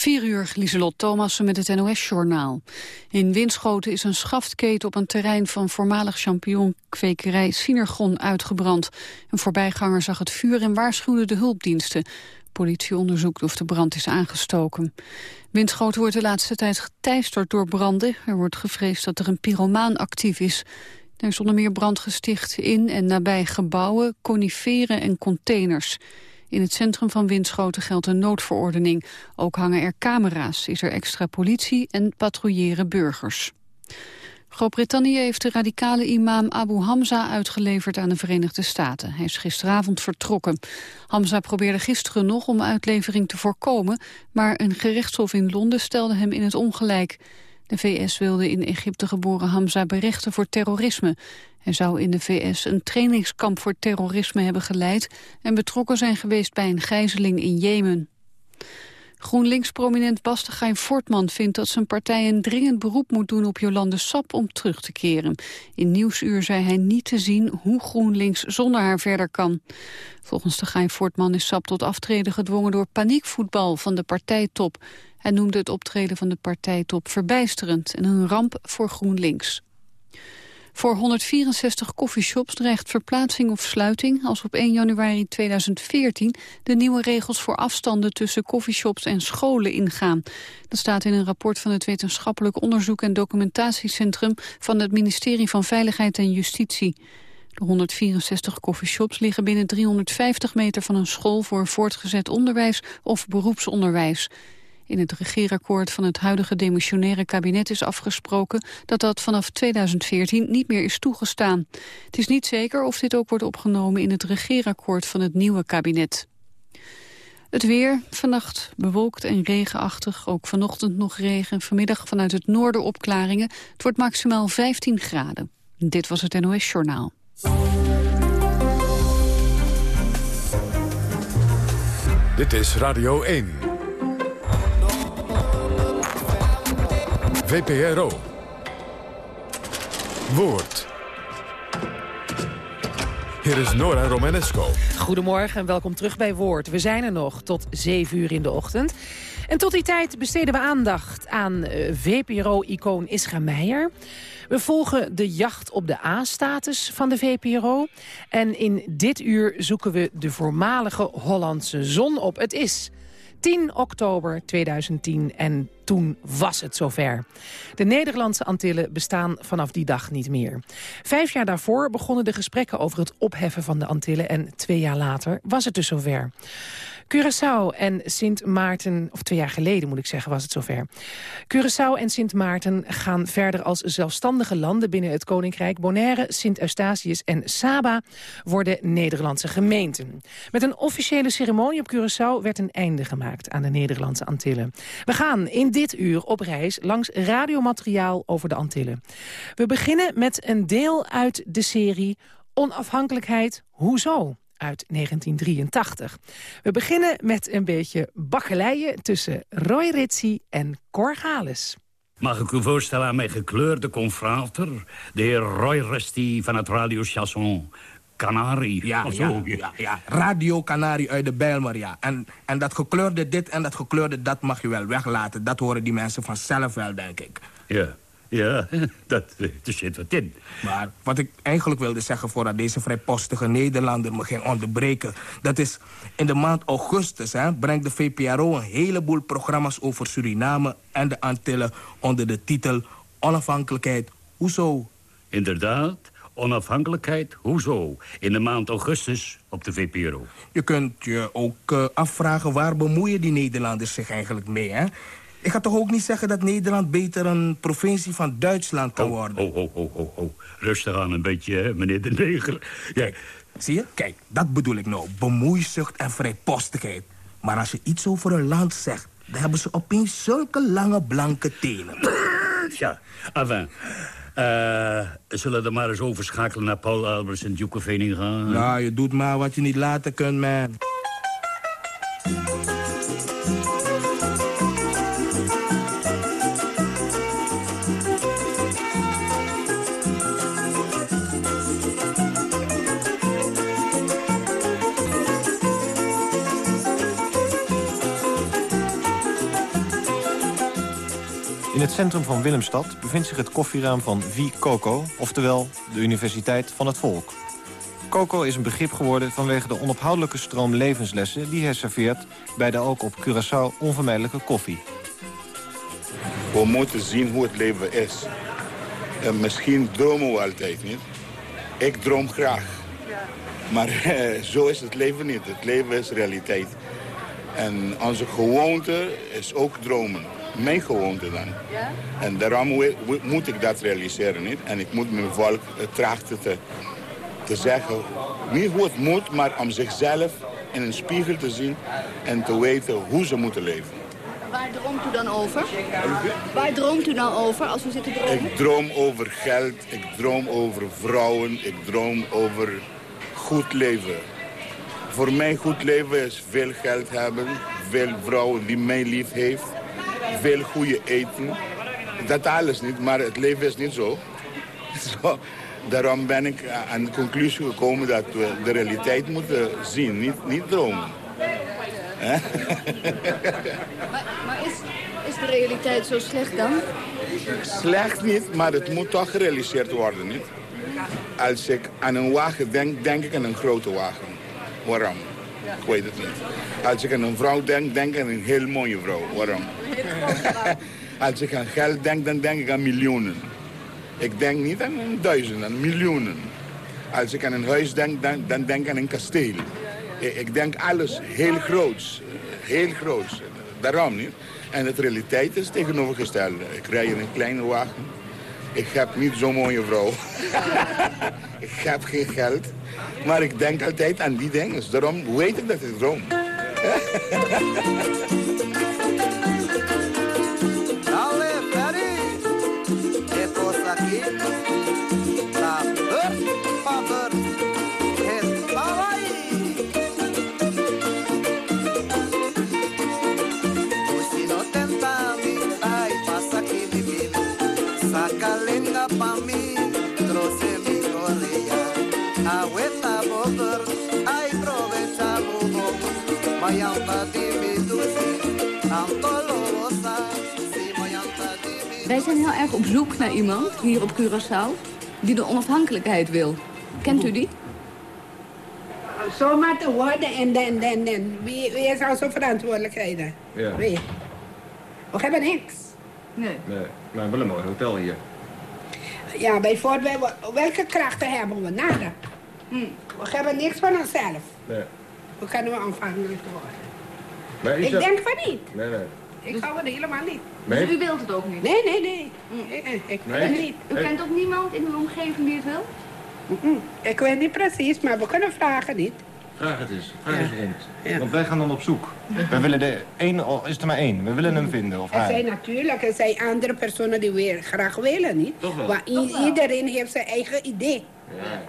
4 uur, Lieselot Thomassen met het NOS-journaal. In Winschoten is een schaftketen op een terrein van voormalig champignonkwekerij Sinergon uitgebrand. Een voorbijganger zag het vuur en waarschuwde de hulpdiensten. Politie onderzoekt of de brand is aangestoken. Winschoten wordt de laatste tijd geteisterd door branden. Er wordt gevreesd dat er een pyromaan actief is. Er is onder meer brand gesticht in en nabij gebouwen, coniferen en containers. In het centrum van Winschoten geldt een noodverordening. Ook hangen er camera's, is er extra politie en patrouilleren burgers. Groot-Brittannië heeft de radicale imam Abu Hamza uitgeleverd aan de Verenigde Staten. Hij is gisteravond vertrokken. Hamza probeerde gisteren nog om uitlevering te voorkomen, maar een gerechtshof in Londen stelde hem in het ongelijk. De VS wilde in Egypte geboren Hamza berechten voor terrorisme. Hij zou in de VS een trainingskamp voor terrorisme hebben geleid... en betrokken zijn geweest bij een gijzeling in Jemen. GroenLinks-prominent Bastegein Fortman vindt dat zijn partij een dringend beroep moet doen op Jolande Sap om terug te keren. In Nieuwsuur zei hij niet te zien hoe GroenLinks zonder haar verder kan. Volgens de Gein Fortman is Sap tot aftreden gedwongen door paniekvoetbal van de partijtop. Hij noemde het optreden van de partijtop verbijsterend en een ramp voor GroenLinks. Voor 164 koffieshops dreigt verplaatsing of sluiting als op 1 januari 2014 de nieuwe regels voor afstanden tussen koffieshops en scholen ingaan. Dat staat in een rapport van het Wetenschappelijk Onderzoek en Documentatiecentrum van het ministerie van Veiligheid en Justitie. De 164 koffieshops liggen binnen 350 meter van een school voor voortgezet onderwijs of beroepsonderwijs. In het regeerakkoord van het huidige demissionaire kabinet is afgesproken dat dat vanaf 2014 niet meer is toegestaan. Het is niet zeker of dit ook wordt opgenomen in het regeerakkoord van het nieuwe kabinet. Het weer, vannacht bewolkt en regenachtig, ook vanochtend nog regen, vanmiddag vanuit het noorden opklaringen. Het wordt maximaal 15 graden. Dit was het NOS Journaal. Dit is Radio 1. VPRO. Woord. Hier is Nora Romanesco. Goedemorgen en welkom terug bij Woord. We zijn er nog tot 7 uur in de ochtend. En tot die tijd besteden we aandacht aan uh, VPRO-icoon Isra Meijer. We volgen de jacht op de A-status van de VPRO. En in dit uur zoeken we de voormalige Hollandse zon op. Het is 10 oktober 2010 en toen was het zover. De Nederlandse Antillen bestaan vanaf die dag niet meer. Vijf jaar daarvoor begonnen de gesprekken over het opheffen van de Antillen... en twee jaar later was het dus zover. Curaçao en Sint Maarten, of twee jaar geleden moet ik zeggen, was het zover. Curaçao en Sint Maarten gaan verder als zelfstandige landen binnen het Koninkrijk. Bonaire, Sint Eustatius en Saba worden Nederlandse gemeenten. Met een officiële ceremonie op Curaçao werd een einde gemaakt aan de Nederlandse Antillen. We gaan in dit uur op reis langs radiomateriaal over de Antillen. We beginnen met een deel uit de serie Onafhankelijkheid, hoezo? Uit 1983. We beginnen met een beetje bakkeleien tussen Roy Ritchie en Cor Gales. Mag ik u voorstellen aan mijn gekleurde confrater... de heer Roy Rusty van het Radio Chanson Canari. Ja, ja, ja, ja, Radio Canari uit de Bijlmer, ja. En, en dat gekleurde dit en dat gekleurde dat mag je wel weglaten. Dat horen die mensen vanzelf wel, denk ik. Ja. Ja, dat, er zit wat in. Maar wat ik eigenlijk wilde zeggen voordat deze vrijpostige Nederlander me ging onderbreken... dat is, in de maand augustus hè, brengt de VPRO een heleboel programma's over Suriname en de Antillen... onder de titel Onafhankelijkheid, hoezo? Inderdaad, onafhankelijkheid, hoezo? In de maand augustus op de VPRO. Je kunt je ook uh, afvragen waar bemoeien die Nederlanders zich eigenlijk mee, hè? Ik ga toch ook niet zeggen dat Nederland beter een provincie van Duitsland kan worden? Ho, ho, ho, ho, ho. Rustig aan een beetje, hè, meneer de Neger. Ja. Zie je? Kijk, dat bedoel ik nou. Bemoeizucht en vrijpostigheid. Maar als je iets over een land zegt... dan hebben ze opeens zulke lange blanke tenen. Tja, enfin... Uh, zullen we maar eens overschakelen naar Paul Albers en Duke Vening gaan? Ja, je doet maar wat je niet laten kunt, man. Centrum van Willemstad bevindt zich het koffieraam van Vi Coco... oftewel de Universiteit van het Volk. Coco is een begrip geworden vanwege de onophoudelijke stroom levenslessen... die hij serveert bij de ook op Curaçao onvermijdelijke koffie. We moeten zien hoe het leven is. En misschien dromen we altijd niet. Ik droom graag. Maar eh, zo is het leven niet. Het leven is realiteit. En onze gewoonte is ook dromen. Mijn gewoonte dan. Ja? En daarom moet ik dat realiseren. Niet? En ik moet mijn volk trachten te, te zeggen. Niet hoe het moet, maar om zichzelf in een spiegel te zien. En te weten hoe ze moeten leven. Waar droomt u dan over? Waar droomt u dan over als u zit te dromen? Ik droom over geld, ik droom over vrouwen, ik droom over goed leven. Voor mij goed leven is veel geld hebben, veel vrouwen die mij lief heeft, veel goede eten. Dat alles niet, maar het leven is niet zo. zo. Daarom ben ik aan de conclusie gekomen dat we de realiteit moeten zien, niet, niet dromen. maar, maar is, is de realiteit zo slecht dan? Slecht niet, maar het moet toch gerealiseerd worden, niet? Als ik aan een wagen denk, denk ik aan een grote wagen. Waarom? Ik weet het niet. Als ik aan een vrouw denk, denk ik aan een heel mooie vrouw. Waarom? Als ik aan geld denk, dan denk ik aan miljoenen. Ik denk niet aan duizenden, aan miljoenen. Als ik aan een huis denk, dan, dan denk ik aan een kasteel. Ik denk alles heel groots. Heel groots. Daarom niet. En de realiteit is tegenovergesteld. Ik rij in een kleine wagen. Ik heb niet zo'n mooie vrouw. ik heb geen geld. Maar ik denk altijd aan die dingen. Daarom weet ik dat ik droom. Wij zijn heel erg op zoek naar iemand hier op Curaçao die de onafhankelijkheid wil. Kent u die? Zomaar te worden en dan, dan, dan. Wie, wie is onze verantwoordelijkheden? Ja. Wie? We hebben niks. Nee. nee. Maar we een hotel hier. Ja, bijvoorbeeld, welke krachten hebben we? Nada. Hm. We hebben niks van onszelf. Nee. Hoe kunnen we afhankelijk worden? Ik denk van niet. Nee, nee. Ik hou het helemaal niet. Nee? Dus u wilt het ook niet? Nee, nee, nee. Hm. Ik, ik wil het niet. U kent ook niemand in uw omgeving die het wil? Ik weet niet precies, maar we kunnen vragen niet. Vraag het eens. Vraag eens rond. Want wij gaan dan op zoek. We willen de één, is er maar één. We willen hem vinden. Of er zijn natuurlijk er zijn andere personen die weer graag willen, niet? Toch wel. Maar iedereen heeft zijn eigen idee. Ja.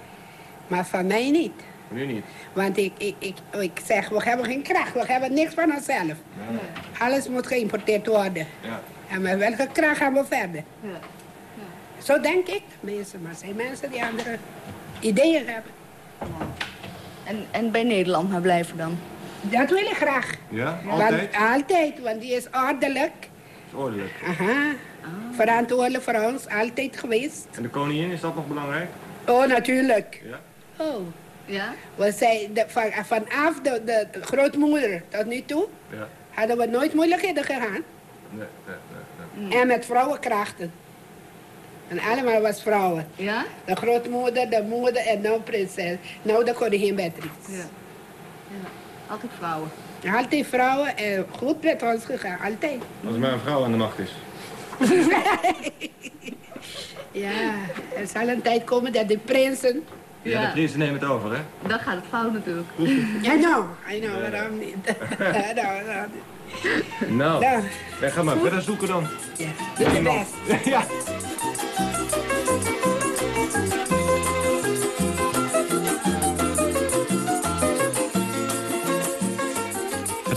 Maar van mij niet. Nu niet. Want ik, ik, ik, ik zeg, we hebben geen kracht, we hebben niks van onszelf. Alles moet geïmporteerd worden. Ja. En met welke kracht gaan we verder? Ja. ja. Zo denk ik, mensen. Maar zijn mensen die andere ideeën hebben. En, en bij Nederland maar blijven dan? Dat wil ik graag. Ja, altijd? Want, altijd, want die is ordelijk. Is ordelijk? Aha. Ah. Verantwoordelijk voor ons, altijd geweest. En de koningin, is dat nog belangrijk? Oh, natuurlijk. Ja? Oh. Ja? Want zij, de, van, vanaf de, de, grootmoeder tot nu toe ja. hadden we nooit moeilijkheden gehad. Nee, nee, nee, nee. En met vrouwenkrachten. En allemaal was vrouwen. Ja? De grootmoeder, de moeder en nou prinses. Nou de koningin Beatrix. Ja. ja. Altijd vrouwen. Altijd vrouwen en goed met ons gegaan, altijd. Als maar een vrouw aan de macht is. ja, er zal een tijd komen dat de prinsen ja, de prinsen nemen het over, hè? Dan gaat het fout natuurlijk. I know, I know, waarom niet? nou, nou, wij gaan maar verder zoeken dan. Ja, doe je best. ja.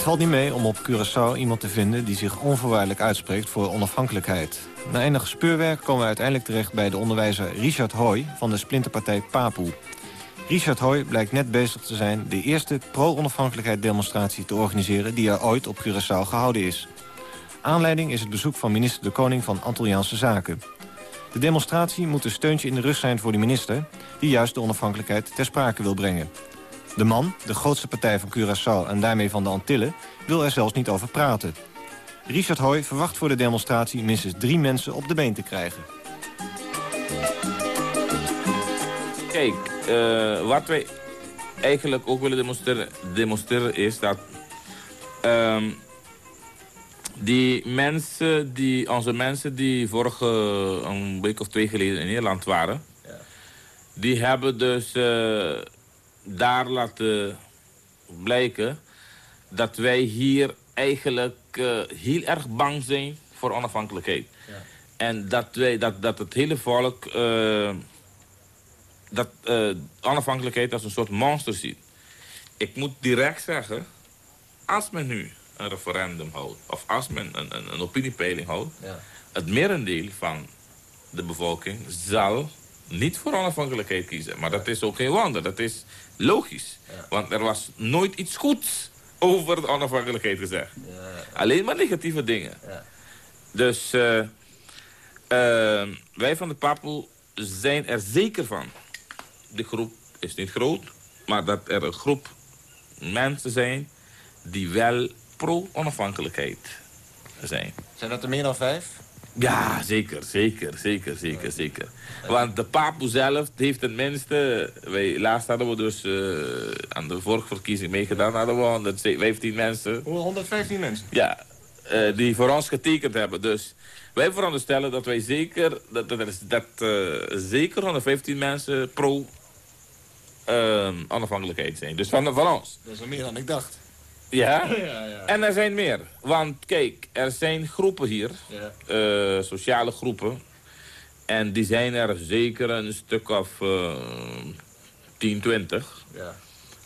Valt niet mee om op Curaçao iemand te vinden die zich onvoorwaardelijk uitspreekt voor onafhankelijkheid. Na enig speurwerk komen we uiteindelijk terecht bij de onderwijzer Richard Hoy van de splinterpartij PAPU. Richard Hoy blijkt net bezig te zijn de eerste pro-onafhankelijkheid demonstratie te organiseren die er ooit op Curaçao gehouden is. Aanleiding is het bezoek van minister De Koning van Antilliaanse Zaken. De demonstratie moet een steuntje in de rug zijn voor de minister... die juist de onafhankelijkheid ter sprake wil brengen. De man, de grootste partij van Curaçao en daarmee van de Antillen... wil er zelfs niet over praten. Richard Hoy verwacht voor de demonstratie minstens drie mensen op de been te krijgen. Kijk, uh, wat wij eigenlijk ook willen demonstreren, demonstreren is dat... Um, die mensen, die, onze mensen die vorige een week of twee geleden in Nederland waren... Ja. die hebben dus uh, daar laten blijken dat wij hier eigenlijk uh, heel erg bang zijn voor onafhankelijkheid. Ja. En dat, wij, dat, dat het hele volk uh, dat, onafhankelijkheid als een soort monster ziet. Ik moet direct zeggen, als men nu een referendum houdt... of als men een, een, een opiniepeiling houdt... Ja. het merendeel van de bevolking zal niet voor onafhankelijkheid kiezen. Maar dat is ook geen wonder. Dat is logisch. Want er was nooit iets goeds over de onafhankelijkheid gezegd. Ja. Alleen maar negatieve dingen. Dus uh, uh, wij van de Papel zijn er zeker van. De groep is niet groot, maar dat er een groep mensen zijn die wel pro-onafhankelijkheid zijn. Zijn dat er meer dan vijf? Ja, zeker, zeker, zeker, zeker, zeker. Want de papo zelf heeft tenminste... Wij, laatst hadden we dus uh, aan de vorige verkiezing meegedaan... hadden we 115 mensen. 115 mensen? Ja, uh, die voor ons getekend hebben. Dus wij veronderstellen dat wij zeker... dat, dat, dat uh, zeker 115 mensen pro... onafhankelijkheid zijn. Dus van, van ons. Dat is meer dan ik dacht. Ja? ja, ja. En er zijn meer. Want kijk, er zijn groepen hier. Ja. Uh, sociale groepen. En die zijn er zeker een stuk of uh, 10, 20. Ja.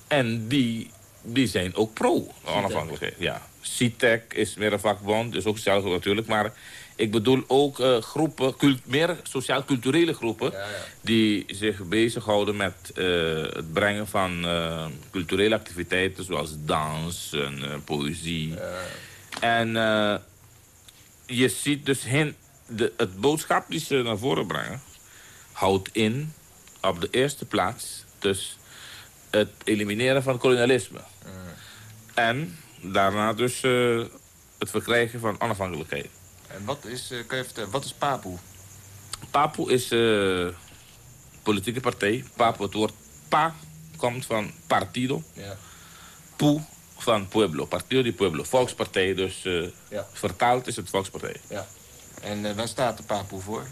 En die, die zijn ook pro-onafhankelijkheid. Ja. CITEC is meer een vakbond, is ook sociaal natuurlijk. Maar ik bedoel ook uh, groepen, meer sociaal-culturele groepen... Ja, ja. die zich bezighouden met uh, het brengen van uh, culturele activiteiten... zoals dans en poëzie. En je ziet dus hen, de, het boodschap die ze naar voren brengen... houdt in op de eerste plaats dus het elimineren van kolonialisme. En daarna dus het verkrijgen van onafhankelijkheid. En wat is, uh, kan je vertellen, wat is PAPU? PAPU is een uh, politieke partij. PAPU, het woord PA komt van partido. Ja. PU van Pueblo, Partido di Pueblo. Volkspartij, dus ja. vertaald is het Volkspartij. Ja. En waar staat de PAPU voor?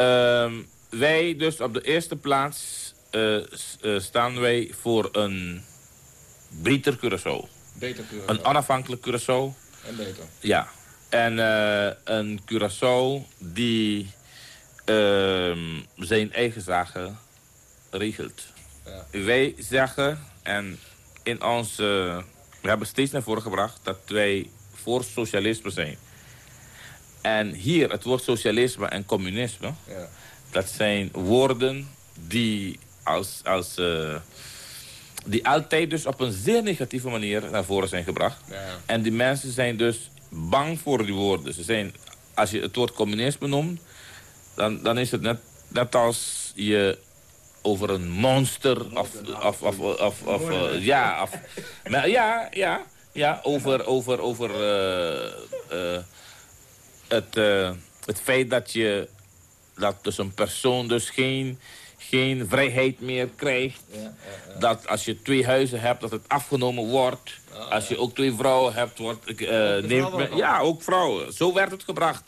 Uh, wij dus op de eerste plaats staan wij voor een beter Curaçao. Beter Curaçao. Een onafhankelijk Curaçao. En beter. Ja, en uh, een Curaçao die uh, zijn eigen zaken regelt. Ja. Wij zeggen, en in ons, uh, we hebben steeds naar voren gebracht... dat wij voor socialisme zijn. En hier, het woord socialisme en communisme... Ja. dat zijn woorden die als... als uh, die altijd dus op een zeer negatieve manier naar voren zijn gebracht. Ja. En die mensen zijn dus bang voor die woorden. Ze zijn, als je het woord communisme noemt, dan, dan is het net, net als je over een monster of, of, of, of, ja, of, maar, ja, ja, ja, over, over, over uh, uh, het, het feit dat je dat dus een persoon dus geen geen vrijheid meer krijgt. Ja, ja, ja. Dat als je twee huizen hebt, dat het afgenomen wordt. Als je ook twee vrouwen hebt, wordt... Uh, neemt ja, ook vrouwen. Zo werd het gebracht.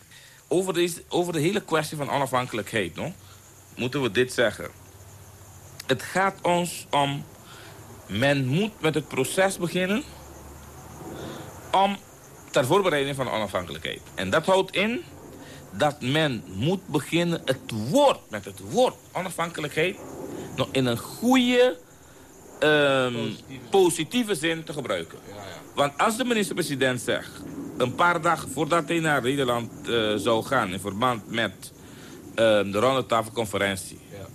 Over, deze, over de hele kwestie van onafhankelijkheid, no? moeten we dit zeggen. Het gaat ons om... Men moet met het proces beginnen... om ter voorbereiding van onafhankelijkheid. En dat houdt in dat men moet beginnen het woord, met het woord onafhankelijkheid... nog in een goede, um, positieve. zin te gebruiken. Ja, ja. Want als de minister-president zegt... een paar dagen voordat hij naar Nederland uh, zou gaan... in verband met uh, de rondetafelconferentie... Ja.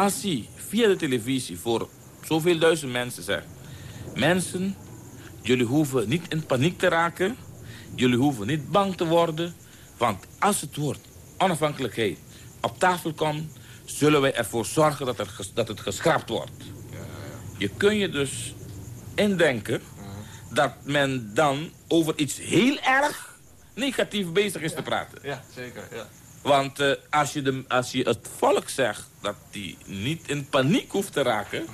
als hij via de televisie voor zoveel duizend mensen zegt... mensen, jullie hoeven niet in paniek te raken... jullie hoeven niet bang te worden. Want als het woord onafhankelijkheid op tafel komt... zullen wij ervoor zorgen dat, er, dat het geschrapt wordt. Je kun je dus indenken dat men dan over iets heel erg negatief bezig is te praten. Ja, zeker. Ja. Want uh, als, je de, als je het volk zegt dat die niet in paniek hoeft te raken...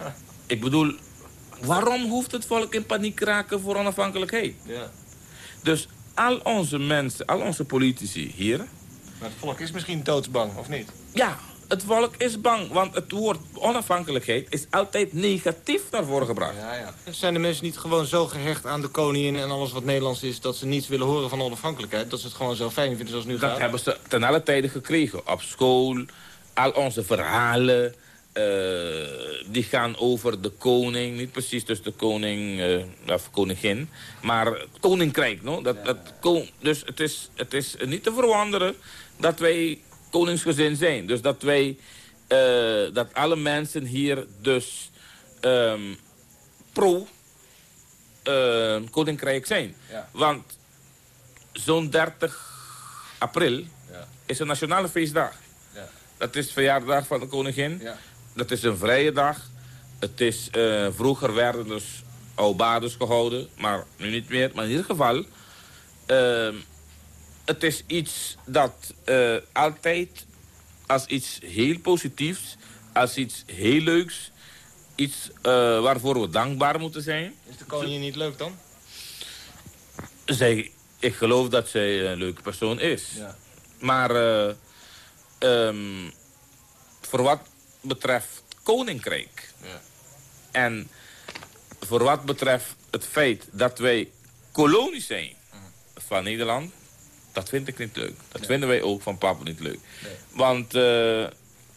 ik bedoel, waarom hoeft het volk in paniek te raken voor onafhankelijkheid? Ja. Dus al onze mensen, al onze politici hier... Maar het volk is misschien doodsbang, of niet? Ja, het volk is bang, want het woord onafhankelijkheid is altijd negatief naar voren gebracht. Ja, ja. Zijn de mensen niet gewoon zo gehecht aan de koningin en alles wat Nederlands is... dat ze niets willen horen van onafhankelijkheid? Dat ze het gewoon zo fijn vinden zoals nu dat gaat? Dat hebben ze ten alle tijden gekregen. Op school, al onze verhalen... Uh, die gaan over de koning, niet precies dus de koning uh, of koningin, maar koninkrijk. No? Dat, dat, dus het is, het is niet te verwonderen dat wij koningsgezin zijn. Dus dat wij, uh, dat alle mensen hier dus um, pro uh, koninkrijk zijn. Ja. Want zo'n 30 april ja. is een nationale feestdag. Ja. Dat is verjaardag van de koningin. Dat is een vrije dag. Het is, uh, vroeger werden dus oudbades gehouden, maar nu niet meer. Maar in ieder geval het is iets dat uh, altijd als iets heel positiefs, als iets heel leuks, iets uh, waarvoor we dankbaar moeten zijn. Is de koningin niet leuk dan? Zij, ik geloof dat zij een leuke persoon is. Ja. Maar um, voor wat betreft koninkrijk... Ja. en voor wat betreft het feit dat wij kolonie zijn van Nederland... Dat vind ik niet leuk. Dat vinden wij ook van papa niet leuk. Nee. Want uh,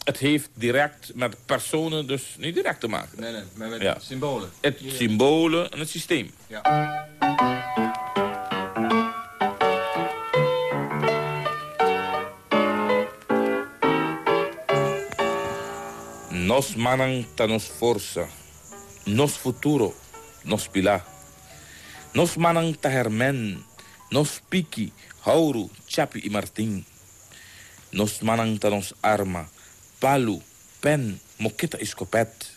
het heeft direct met personen dus niet direct te maken. Nee, nee, maar met ja. symbolen. Het symbolen en het systeem. Ja. Nos manang ta nos força, nos futuro, nos pilar. Nos manang ta hermen, nos piqui, Hauru, Chapi e Martim. Nos mananta nos arma, palu, pen, moqueta escopete.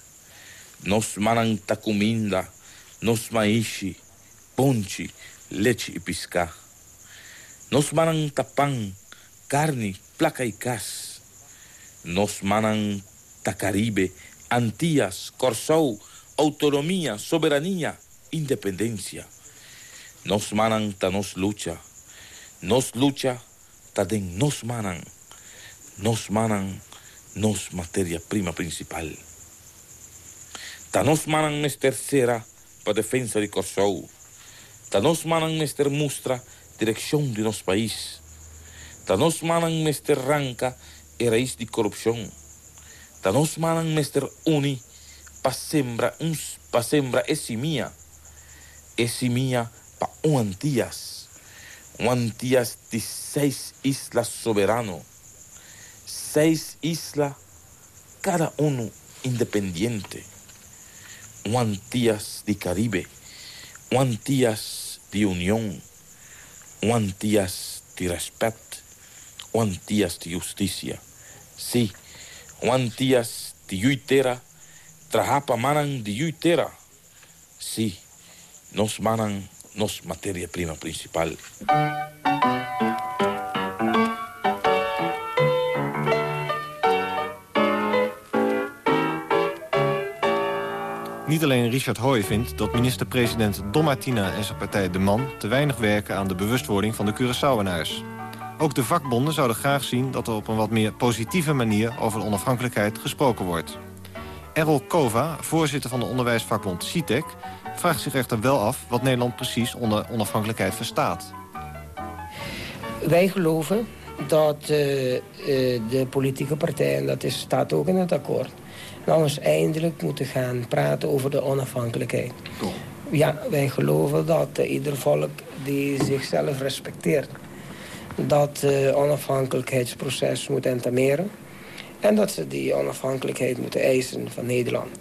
Nos mananta comida, nos maishi, ponte, leite e piscar. Nos mananta pão, carne, placa e cas. Nos mananta Caribe, Antillas, Corsou, autonomia, soberania, independência. Nos mananta nos lucha, nos lucha, taden nos manan, nos manan, nos materia prima principal. Ta nos manan mes tercera para defensa de Corsou. Ta nos manan mester mustra dirección de nos país. Ta nos manan mester ranca e raíz de corrupción. Dan Osmanan Mester Uni, Pasembra, Uns, Pasembra, Esimia, Esimia, Pa Uantías, Uantías de seis islas soberano, seis islas, cada uno independiente, Uantías de Caribe, Uantías de Unión, Uantías de Respeto, Uantías de Justicia. Sí, Antillas de yuitera, trajapa manan de yuitera. Sí, nos manan nos materia prima principal. Niet alleen Richard Hoy vindt dat minister-president Don Martina en zijn partij De Man... te weinig werken aan de bewustwording van de Curaçaoenaars. Ook de vakbonden zouden graag zien dat er op een wat meer positieve manier... over de onafhankelijkheid gesproken wordt. Errol Kova, voorzitter van de onderwijsvakbond CITEC vraagt zich echter wel af wat Nederland precies onder onafhankelijkheid verstaat. Wij geloven dat uh, de politieke partijen, dat is, staat ook in het akkoord... nou eens eindelijk moeten gaan praten over de onafhankelijkheid. Toch? Ja, wij geloven dat uh, ieder volk die zichzelf respecteert... dat het onafhankelijkheidsproces moet entameren... en dat ze die onafhankelijkheid moeten eisen van Nederland.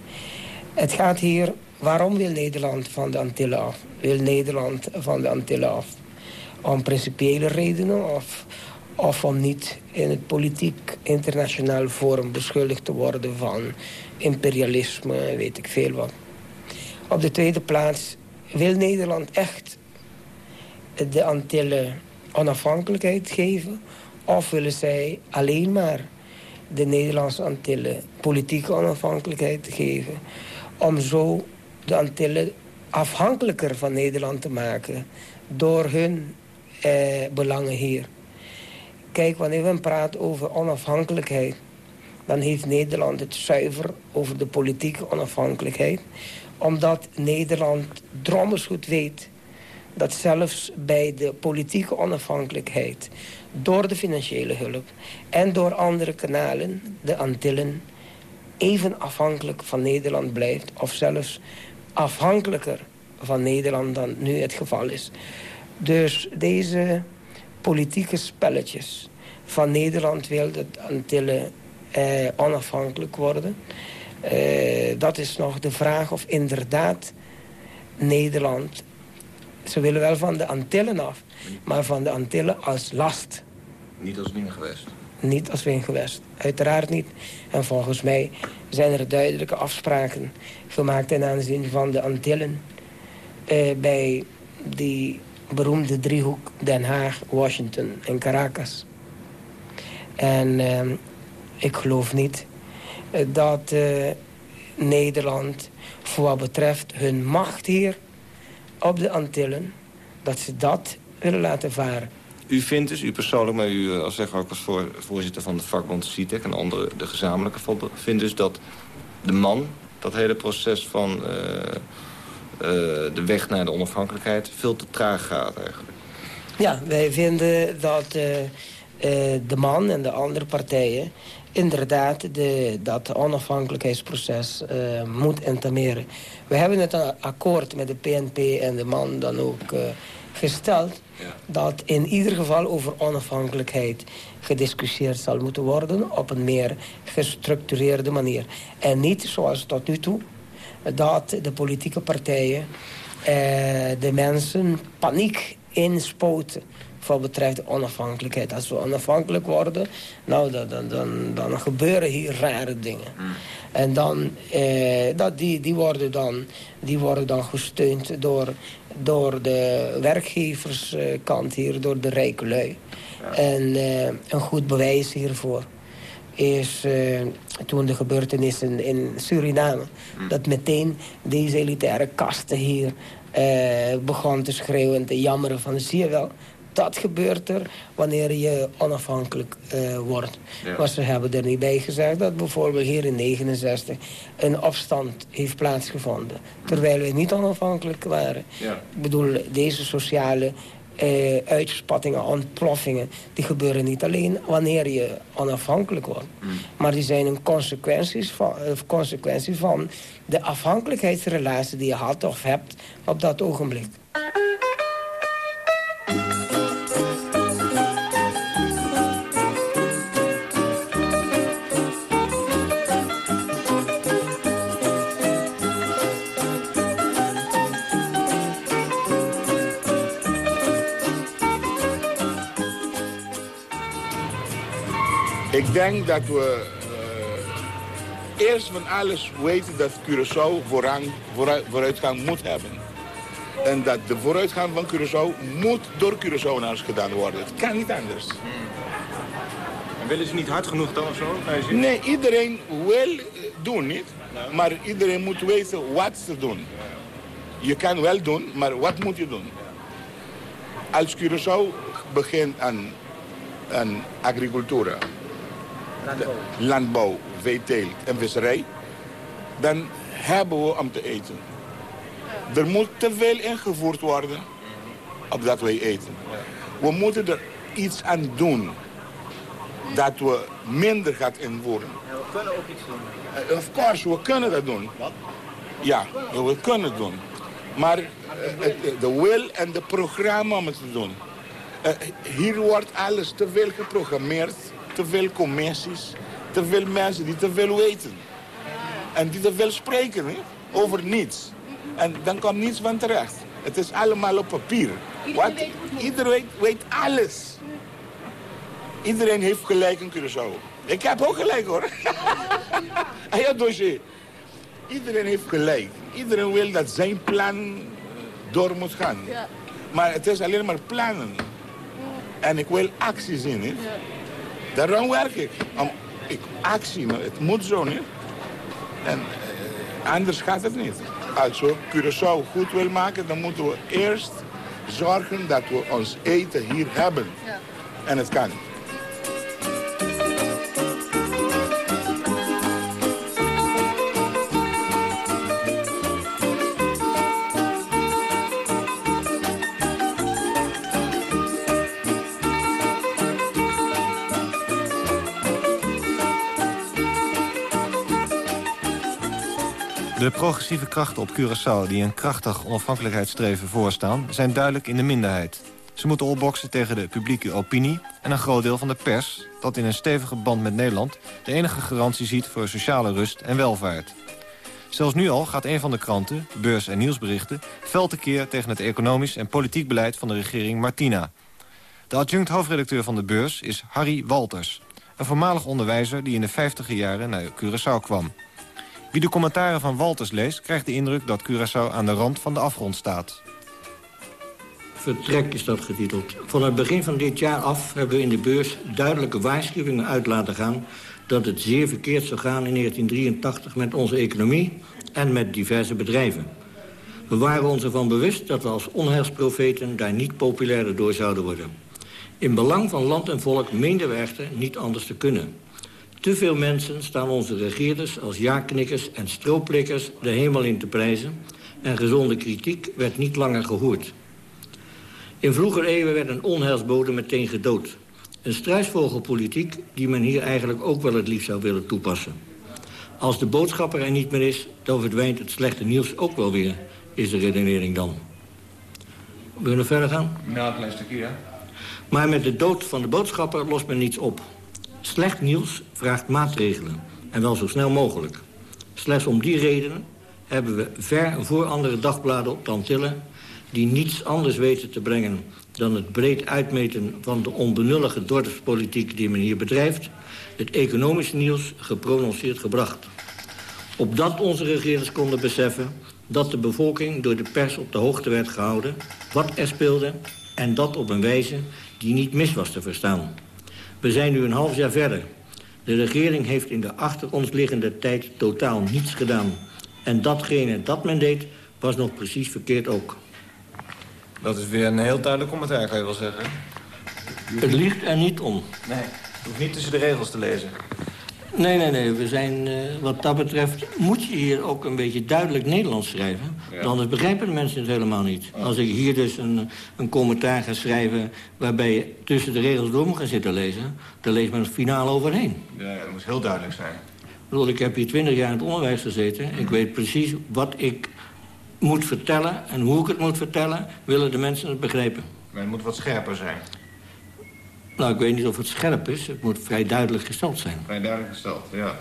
Het gaat hier Waarom wil Nederland van de Antillen af? Wil Nederland van de Antillen af? om principiële redenen of, of om niet in het politiek internationaal forum beschuldigd te worden van imperialisme, weet ik veel wat. Op de tweede plaats wil Nederland echt de Antillen onafhankelijkheid geven... of willen zij alleen maar de Nederlandse Antillen politieke onafhankelijkheid geven... om zo de Antillen afhankelijker van Nederland te maken... door hun eh, belangen hier. Kijk, wanneer we praten over onafhankelijkheid... dan heeft Nederland het zuiver over de politieke onafhankelijkheid. Omdat Nederland drommels goed weet... dat zelfs bij de politieke onafhankelijkheid... door de financiële hulp en door andere kanalen... de Antillen even afhankelijk van Nederland blijft... of zelfs afhankelijker van Nederland dan nu het geval is. Dus deze politieke spelletjes van Nederland wil dat Antillen eh, onafhankelijk worden. Eh, dat is nog de vraag of inderdaad Nederland... Ze willen wel van de Antillen af, maar van de Antillen als last. Niet als gewest. Niet als gewest, uiteraard niet. En volgens mij zijn er duidelijke afspraken gemaakt ten aanzien van de Antillen... Eh, bij die beroemde driehoek Den Haag, Washington en Caracas. En ehm, ik geloof niet eh, dat uh, Nederland voor wat betreft hun macht hier op de Antillen... dat ze dat willen laten varen. U vindt dus, u persoonlijk, maar u als zeg ook als voorzitter van de vakbond CITEC... en andere, de gezamenlijke vakbond, vindt dus dat de man dat hele proces van eh, de weg naar de onafhankelijkheid veel te traag gaat eigenlijk. Ja, wij vinden dat uh, de man en de andere partijen inderdaad de, dat onafhankelijkheidsproces uh, moet intimeren. We hebben het akkoord met de PNP en de man dan ook uh, gesteld... Ja. dat in ieder geval over onafhankelijkheid gediscussieerd zal moeten worden... op een meer gestructureerde manier. En niet zoals tot nu toe dat de politieke partijen eh, de mensen paniek inspoten voor betreft de onafhankelijkheid. Als we onafhankelijk worden, nou, dan, dan, dan, dan gebeuren hier rare dingen. Hmm. En dan, eh, dat, die, die, worden dan, die worden dan gesteund door, door de werkgeverskant hier, door de rijke lui. En eh, een goed bewijs hiervoor is uh, toen de gebeurtenissen in Suriname... Hmm. dat meteen deze elitaire kasten hier begon te schreeuwen en te jammeren van... zie je wel, dat gebeurt er wanneer je onafhankelijk uh, wordt. Ja. Maar ze hebben er niet bij gezegd dat bijvoorbeeld hier in 69 een opstand heeft plaatsgevonden. Terwijl we niet onafhankelijk waren. Ja. Ik bedoel, deze sociale eh, uitspattingen, ontploffingen... die gebeuren niet alleen wanneer je onafhankelijk wordt. Mm. Maar die zijn een consequentie van, uh, consequentie van de afhankelijkheidsrelatie die je had of hebt op dat ogenblik. Ik denk dat we uh, eerst van alles weten dat Curaçao voorrang, vooruitgang moet hebben. En dat de vooruitgang van Curaçao moet door Curaçaonaars gedaan worden. Het kan niet anders. En willen ze niet hard genoeg dan of zo? Nee, iedereen wil doen niet. Maar iedereen moet weten wat ze doen. Je kan wel doen, maar wat moet je doen? Als Curaçao begint aan, aan agricultuur landbouw, landbouw veeteelt en visserij, dan hebben we om te eten. Er moet te veel ingevoerd worden op dat wij eten. We moeten er iets aan doen dat we minder gaat invoeren. we kunnen ook iets doen. Uh, of course, we kunnen dat doen. Wat? Ja, we kunnen het doen. Maar uh, de wil en de programma om het te doen. Hier wordt alles te veel geprogrammeerd te veel commissies, te veel mensen die te veel weten. En die te veel spreken over niets. En dan komt niets van terecht. Het is allemaal op papier. Iedereen weet, weet alles. Iedereen heeft gelijk in Curaçao. Ik heb ook gelijk hoor. ja, dossier. Iedereen heeft gelijk. Iedereen wil dat zijn plan door moet gaan. Ja. Maar het is alleen maar plannen. En ik wil actie zien. Hè? Daarom werk ik. Om, ik actie, maar het moet zo niet. En eh, anders gaat het niet. Als we Curaçao goed wil maken, dan moeten we eerst zorgen dat we ons eten hier hebben. Ja. En het kan. De progressieve krachten op Curaçao die een krachtig onafhankelijkheidsstreven voorstaan... zijn duidelijk in de minderheid. Ze moeten opboksen tegen de publieke opinie en een groot deel van de pers... dat in een stevige band met Nederland de enige garantie ziet voor sociale rust en welvaart. Zelfs nu al gaat een van de kranten, beurs- en nieuwsberichten... fel tekeer tegen het economisch en politiek beleid van de regering Martina. De adjunct hoofdredacteur van de beurs is Harry Walters... een voormalig onderwijzer die in de 50 jaren naar Curaçao kwam... Wie de commentaren van Walters leest, krijgt de indruk dat Curaçao aan de rand van de afgrond staat. Vertrek is dat getiteld. Van het begin van dit jaar af hebben we in de beurs duidelijke waarschuwingen uit laten gaan... dat het zeer verkeerd zou gaan in 1983 met onze economie en met diverse bedrijven. We waren ons ervan bewust dat we als onheilsprofeten daar niet populairder door zouden worden. In belang van land en volk meenden we echter niet anders te kunnen. Te veel mensen staan onze regeerders als ja-knikkers en strooplikkers de hemel in te prijzen... en gezonde kritiek werd niet langer gehoord. In vroeger eeuwen werd een onheilsbode meteen gedood. Een struisvogelpolitiek die men hier eigenlijk ook wel het liefst zou willen toepassen. Als de boodschapper er niet meer is, dan verdwijnt het slechte nieuws ook wel weer, is de redenering dan. Willen we verder gaan? Ja, een klein stukje, ja. Maar met de dood van de boodschapper lost men niets op. Slecht nieuws vraagt maatregelen. En wel zo snel mogelijk. Slechts om die reden hebben we ver voor andere dagbladen op Tantillen... die niets anders weten te brengen dan het breed uitmeten... van de onbenullige dorpspolitiek die men hier bedrijft... het economische nieuws geprononceerd gebracht. Opdat onze regeerders konden beseffen dat de bevolking door de pers op de hoogte werd gehouden... wat er speelde en dat op een wijze die niet mis was te verstaan. We zijn nu een half jaar verder. De regering heeft in de achter ons liggende tijd totaal niets gedaan. En datgene dat men deed, was nog precies verkeerd ook. Dat is weer een heel duidelijk commentaar, kan je wel zeggen. Het ligt er niet om. Nee, je hoeft niet tussen de regels te lezen. Nee, nee, nee. We zijn, uh, wat dat betreft moet je hier ook een beetje duidelijk Nederlands schrijven. Ja. Anders begrijpen de mensen het helemaal niet. Oh. Als ik hier dus een, een commentaar ga schrijven... waarbij je tussen de regels door moet gaan zitten lezen... dan leest men het finale overheen. Ja, dat moet heel duidelijk zijn. Ik bedoel, ik heb hier twintig jaar in het onderwijs gezeten. Ik weet precies wat ik moet vertellen en hoe ik het moet vertellen... willen de mensen het begrijpen. Maar het moet wat scherper zijn. Nou, ik weet niet of het scherp is. Het moet vrij duidelijk gesteld zijn. Vrij duidelijk gesteld, ja.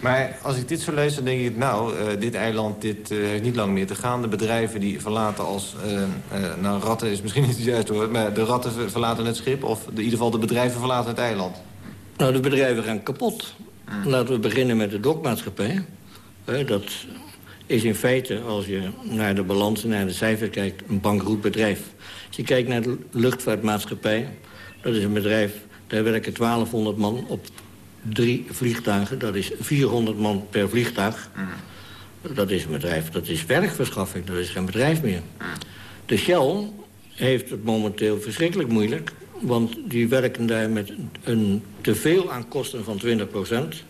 Maar als ik dit zo lees, dan denk ik... nou, uh, dit eiland dit, uh, heeft niet lang meer te gaan. De bedrijven die verlaten als... Uh, nou, ratten is misschien niet het juiste woord... maar de ratten verlaten het schip... of in ieder geval de bedrijven verlaten het eiland. Nou, de bedrijven gaan kapot. Hmm. Laten we beginnen met de dokmaatschappij. dat is in feite, als je naar de balans en naar de cijfers kijkt... een bankroet bedrijf. Als je kijkt naar de luchtvaartmaatschappij dat is een bedrijf, daar werken 1200 man op drie vliegtuigen. Dat is 400 man per vliegtuig. Mm. Dat is een bedrijf, dat is werkverschaffing, dat is geen bedrijf meer. Mm. De Shell heeft het momenteel verschrikkelijk moeilijk... want die werken daar met een teveel aan kosten van 20%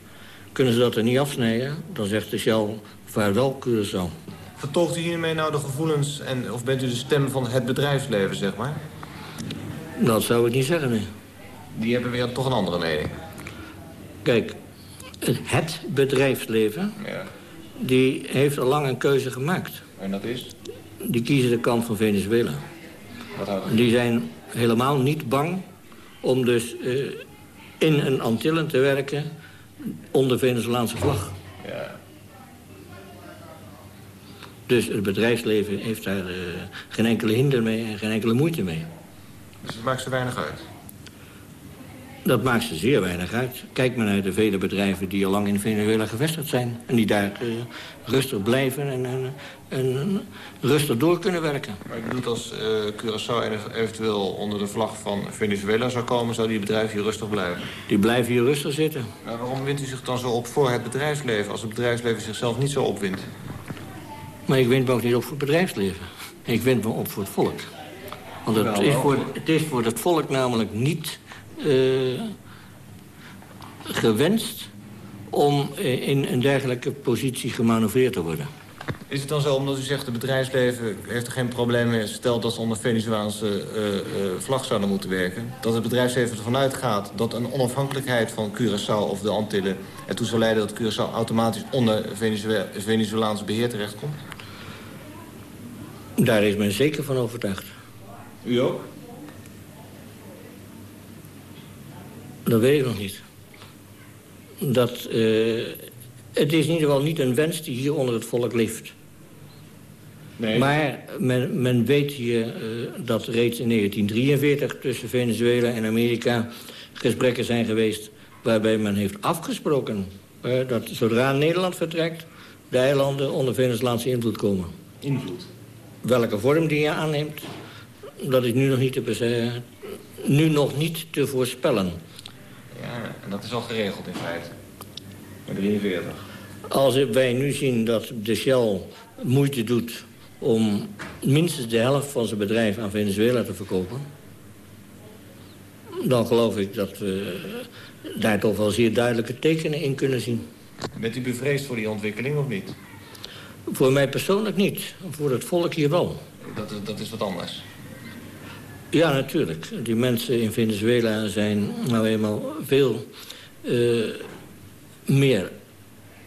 Kunnen ze dat er niet afsnijden, dan zegt de Shell vaarwel Curaçao. Vertolkt u hiermee nou de gevoelens... En, of bent u de stem van het bedrijfsleven, zeg maar? Dat zou ik niet zeggen, nee. Die hebben weer toch een andere mening. Kijk, het bedrijfsleven... Ja. die heeft al lang een keuze gemaakt. En dat is? Die kiezen de kant van Venezuela. Wat houdt Die zijn helemaal niet bang om dus uh, in een Antillen te werken... onder Venezolaanse vlag. Ja. Dus het bedrijfsleven heeft daar uh, geen enkele hinder mee en geen enkele moeite mee. Dus het maakt ze weinig uit? Dat maakt ze zeer weinig uit. Kijk maar naar de vele bedrijven die al lang in Venezuela gevestigd zijn. En die daar uh, rustig blijven en, en, en, rustig door kunnen werken. Maar ik bedoel, als uh, Curaçao eventueel onder de vlag van Venezuela zou komen... zou die bedrijven hier rustig blijven? Die blijven hier rustig zitten. Maar waarom wint u zich dan zo op voor het bedrijfsleven... als het bedrijfsleven zichzelf niet zo opwindt? Maar ik wind me ook niet op voor het bedrijfsleven. Ik wind me op voor het volk. Want het, is, voor, het is voor het volk namelijk niet uh, gewenst om in een dergelijke positie gemanoeuvreerd te worden. Is het dan zo, omdat u zegt... het bedrijfsleven heeft er geen probleem mee... stel dat ze onder Venezolaanse uh, uh, vlag zouden moeten werken... dat het bedrijfsleven ervan uitgaat dat een onafhankelijkheid van Curaçao of de Antillen... ertoe zal leiden dat Curaçao automatisch onder Venezolaans beheer terechtkomt? Daar is men zeker van overtuigd. U ook? Dat weet ik nog niet. Dat, uh, het is in ieder geval niet een wens die hier onder het volk leeft. Nee. Maar men, men weet hier uh, dat reeds in 1943 tussen Venezuela en Amerika gesprekken zijn geweest... waarbij men heeft afgesproken uh, dat zodra Nederland vertrekt... de eilanden onder Venezolaanse invloed komen. Invloed? Welke vorm die je aanneemt, dat is nu nog niet te, nu nog niet te voorspellen. Ja, en dat is al geregeld in feite. Met 43. Als wij nu zien dat de Shell moeite doet om minstens de helft van zijn bedrijf aan Venezuela te verkopen... dan geloof ik dat we daar toch wel zeer duidelijke tekenen in kunnen zien. Bent u bevreesd voor die ontwikkeling of niet? Voor mij persoonlijk niet. Voor het volk hier wel. Dat, dat is wat anders. Ja, natuurlijk. Die mensen in Venezuela zijn nou eenmaal veel uh, meer...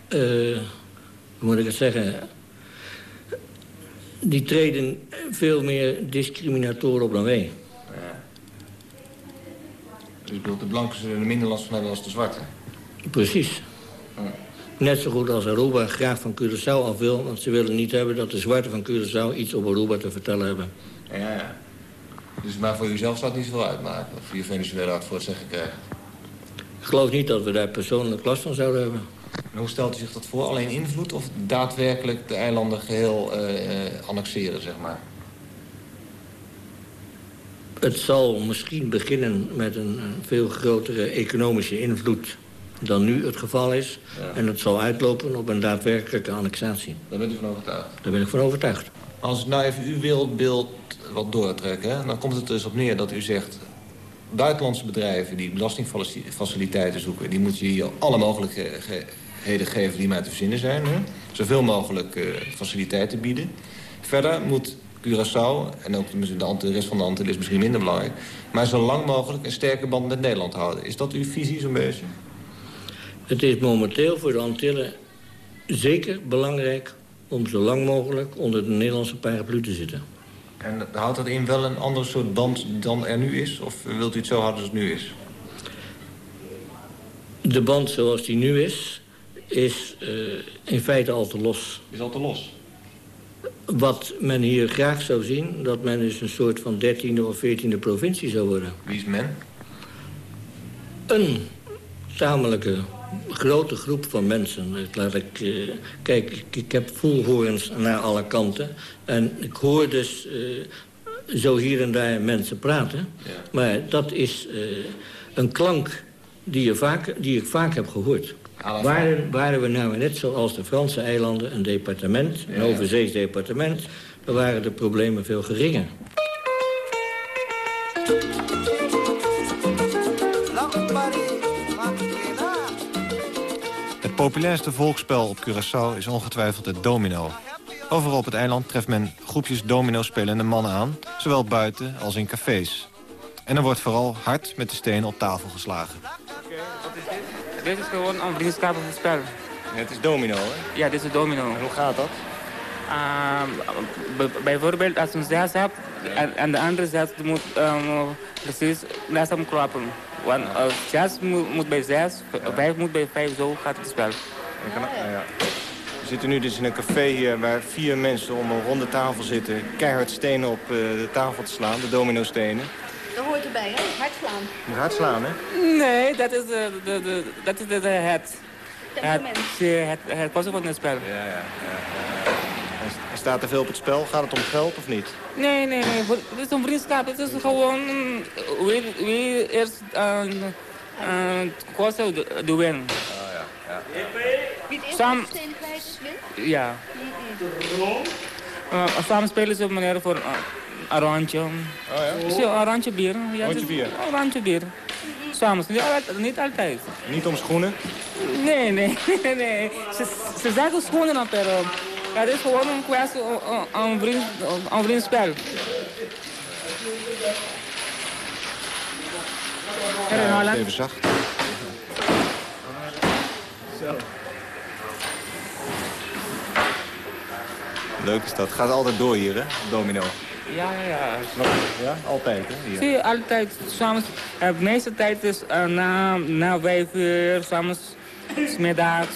Uh, hoe moet ik het zeggen... Die treden veel meer discriminatoren op dan wij. Ja. Dus bedoelt de blanken zullen er minder last van hebben als de zwarte? Precies. Ja. Net zo goed als Aruba graag van Curaçao af wil... want ze willen niet hebben dat de zwarte van Curaçao iets op Aruba te vertellen hebben. Ja, ja. Dus maar voor uzelf zou het niet zoveel uitmaken... of je Venezuela had voor het zeggen krijgt? Ik geloof niet dat we daar persoonlijk last van zouden hebben. En hoe stelt u zich dat voor? Alleen invloed of daadwerkelijk de eilanden geheel uh, annexeren, zeg maar? Het zal misschien beginnen met een, een veel grotere economische invloed dan nu het geval is. Ja. En het zal uitlopen op een daadwerkelijke annexatie. Daar bent u van overtuigd? Daar ben ik van overtuigd. Als nou even uw wereldbeeld wat doortrekken... dan komt het dus op neer dat u zegt... buitenlandse bedrijven die belastingfaciliteiten zoeken... die moeten je alle mogelijkheden geven die maar te verzinnen zijn. Hè? Zoveel mogelijk uh, faciliteiten bieden. Verder moet Curaçao, en ook de rest van de Antillen is misschien minder belangrijk... maar zo lang mogelijk een sterke band met Nederland houden. Is dat uw visie zo'n beetje? Het is momenteel voor de Antillen zeker belangrijk om zo lang mogelijk onder de Nederlandse paraplu te zitten. En houdt dat in wel een ander soort band dan er nu is? Of wilt u het zo houden als het nu is? De band zoals die nu is, is uh, in feite al te los. Is al te los? Wat men hier graag zou zien, dat men dus een soort van dertiende of veertiende provincie zou worden. Wie is men? Een tamelijke grote groep van mensen. Laat ik, uh, kijk, ik, ik, heb voelhorens naar alle kanten. En ik hoor dus uh, zo hier en daar mensen praten. Ja. Maar dat is uh, een klank die, je vaak, die ik vaak heb gehoord. Waren, waren we nou net zoals de Franse eilanden een departement, een ja, overzees departement... dan waren de problemen veel geringer. Populairste volksspel op Curaçao is ongetwijfeld het domino. Overal op het eiland treft men groepjes domino-spelende mannen aan... zowel buiten als in cafés. En er wordt vooral hard met de stenen op tafel geslagen. Oké, wat is dit? Dit is gewoon een vriendschappelijk spel. Ja, het is domino, hè? Ja, dit is domino. En hoe gaat dat? Uh, bijvoorbeeld als een zes hebt en, en, de andere zes moet um, precies naast hem klappen. Want uh, zes moet, moet, bij zes, ja. vijf moet bij vijf, zo gaat het spel. Ja. We zitten nu dus in een café hier waar vier mensen om een ronde tafel zitten. Keihard stenen op de tafel te slaan, de domino-stenen. Dat hoort erbij, hè? Hard slaan. Moet hard slaan, hè? Nee, dat is, de, de, de, dat is de, de, het, het, het, het van het spel. Ja, ja. ja, ja. Staat er veel op het spel. Gaat het om geld of niet? Nee, nee, nee. Het is een vriendschap. Het is gewoon wie, wie eerst aan uh, kosten de, win. Oh, ja, ja. Wie het eerst is, wint? Ja. Uh, samen spelen ze meneer voor uh, een randje. Oh ja? Randje bier. Ja, Randje het is- bier? Een randje bier. Samen, niet altijd. Niet altijd. Niet om schoenen? Nee, nee, nee, nee. Ze, ze zeggen schoenen dan, het is gewoon een kwestie een- een vriend, een vriendspel. Ja. Even zacht. Zo. Leuk is dat. Gaat altijd door hier, hè? Domino. Ja, ja, ja. Ja, altijd, hè? Hier. Zie je altijd, soms, de meeste tijd is uh, na, na vijf uur, soms smiddags.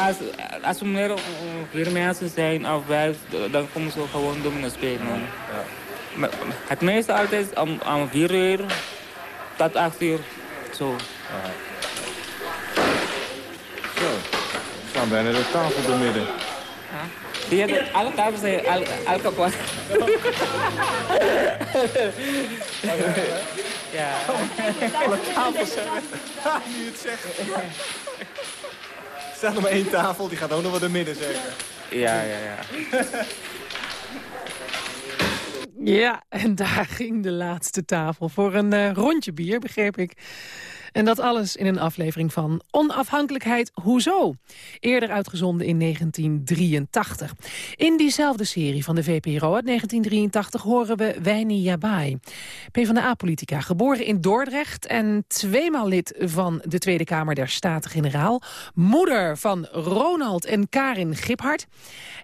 Als, als er meer, vier mensen zijn of vijf, dan komen ze gewoon domino spelen. Maar het meeste altijd om, om vier uur tot acht uur. Zo. Zo. We staan bijna de tafel door midden. Zie je, dat alle tafels zijn al, al kapot. ja. Alle tafels zijn Nu het zegt. Er staat nog maar één tafel, die gaat ook nog wel door midden zeker. Ja, ja, ja. Ja, en daar ging de laatste tafel voor een eh, rondje bier, begreep ik. En dat alles in een aflevering van Onafhankelijkheid Hoezo? Eerder uitgezonden in 1983. In diezelfde serie van de VPRO uit 1983 horen we Wijni Jabai. PvdA-politica, geboren in Dordrecht en tweemaal lid van de Tweede Kamer der Staten-Generaal. Moeder van Ronald en Karin Giphart.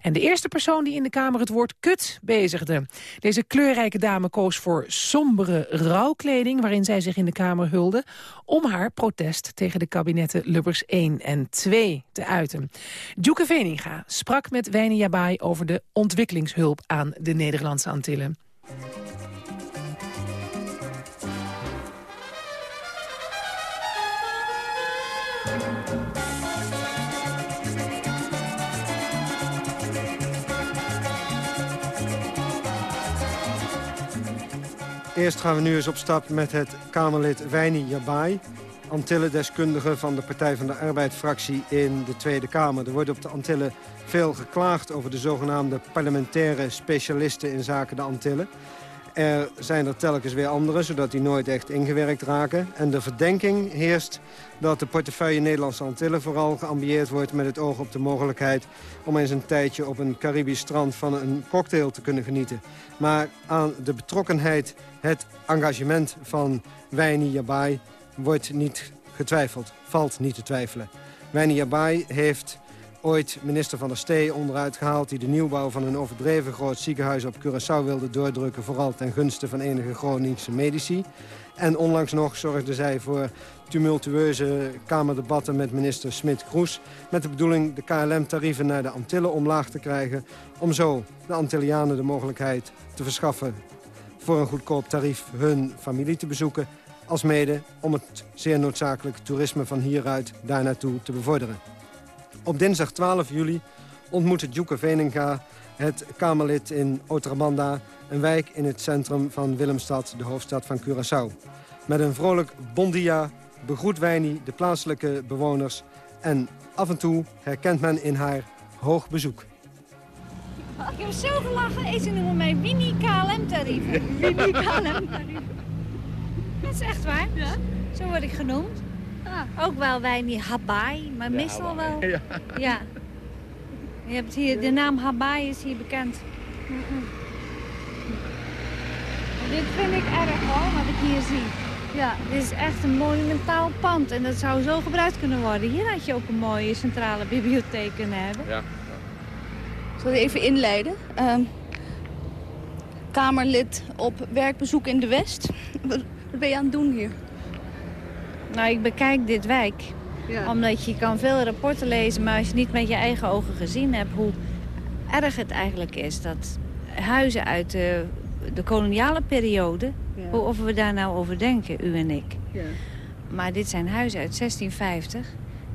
En de eerste persoon die in de Kamer het woord kut bezigde. Deze kleurrijke dame koos voor sombere rouwkleding... waarin zij zich in de Kamer hulde... om haar protest tegen de kabinetten Lubbers 1 en 2 te uiten. Djoeke Veninga sprak met Wijni Jabai over de ontwikkelingshulp aan de Nederlandse Antillen. Eerst gaan we nu eens op stap met het Kamerlid Wijni Jabai... Antillen-deskundige van de Partij van de Arbeid-fractie in de Tweede Kamer. Er wordt op de Antillen veel geklaagd over de zogenaamde parlementaire specialisten in zaken de Antillen. Er zijn er telkens weer andere, zodat die nooit echt ingewerkt raken. En de verdenking heerst dat de portefeuille Nederlandse Antillen... vooral geambieerd wordt met het oog op de mogelijkheid... om eens een tijdje op een Caribisch strand van een cocktail te kunnen genieten. Maar aan de betrokkenheid, het engagement van Wijni Jabai... wordt niet getwijfeld, valt niet te twijfelen. Wijni Jabai heeft ooit minister van der Stee onderuit gehaald... die de nieuwbouw van een overdreven groot ziekenhuis op Curaçao wilde doordrukken... vooral ten gunste van enige Groningse medici. En onlangs nog zorgde zij voor tumultueuze kamerdebatten met minister Smit-Kroes... met de bedoeling de KLM-tarieven naar de Antillen omlaag te krijgen... om zo de Antillianen de mogelijkheid te verschaffen... voor een goedkoop tarief hun familie te bezoeken... als mede om het zeer noodzakelijke toerisme van hieruit daar naartoe te bevorderen. Op dinsdag 12 juli ontmoette Djoeke Veninga het Kamerlid in Outramanda... een wijk in het centrum van Willemstad, de hoofdstad van Curaçao. Met een vrolijk bondia begroet Wijni de plaatselijke bewoners... en af en toe herkent men in haar hoog bezoek. Ik heb zo gelachen en ze noemen mij Winnie KLM-tarieven. Winnie KLM-tarieven. Dat is echt waar. Ja? Zo word ik genoemd. Ook wel Winnie Habai, maar meestal wel. Ja. Ja. Je hebt hier, de naam Habai is hier bekend. Dit vind ik erg hoor, wat ik hier zie. Ja, dit is echt een monumentaal pand en dat zou zo gebruikt kunnen worden. Hier had je ook een mooie centrale bibliotheek kunnen hebben. Ja. Zal ik even inleiden? Ehm, Kamerlid op werkbezoek in de West. Wat wat ben je aan het doen hier? Nou, ik bekijk dit wijk. Omdat je kan veel rapporten lezen, maar als je niet met je eigen ogen gezien hebt... hoe erg het eigenlijk is dat huizen uit de, de koloniale periode... hoe of we daar nou over denken, u en ik. Ja. Maar dit zijn huizen uit 1650.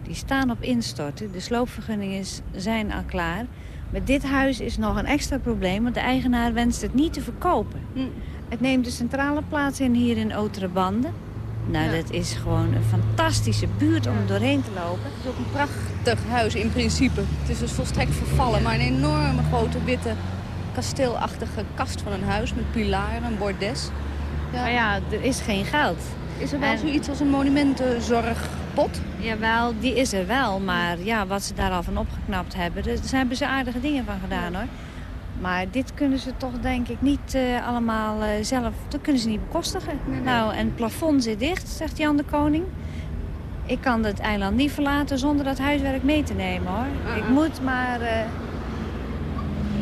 Die staan op instorten. De sloopvergunningen zijn al klaar. Maar dit huis is nog een extra probleem, want de eigenaar wenst het niet te verkopen. Het neemt de centrale plaats in hier in Oterebanden. Nou, dat is gewoon een fantastische buurt om doorheen te lopen. Het is ook een prachtig huis in principe. Het is dus volstrekt vervallen, maar een enorme grote witte kasteelachtige kast van een huis met pilaren, een bordes. Maar ja, er is geen geld. Is er wel En- zoiets als een monumentenzorgpot? Jawel, die is er wel. Maar ja, wat ze daar al van opgeknapt hebben, daar daar hebben ze aardige dingen van gedaan hoor. Maar dit kunnen ze toch denk ik niet eh, allemaal eh, zelf, dat kunnen ze niet bekostigen. Nou, en het plafond zit dicht, zegt Jan de Koning. Ik kan het eiland niet verlaten zonder dat huiswerk mee te nemen hoor. Ik moet maar eh,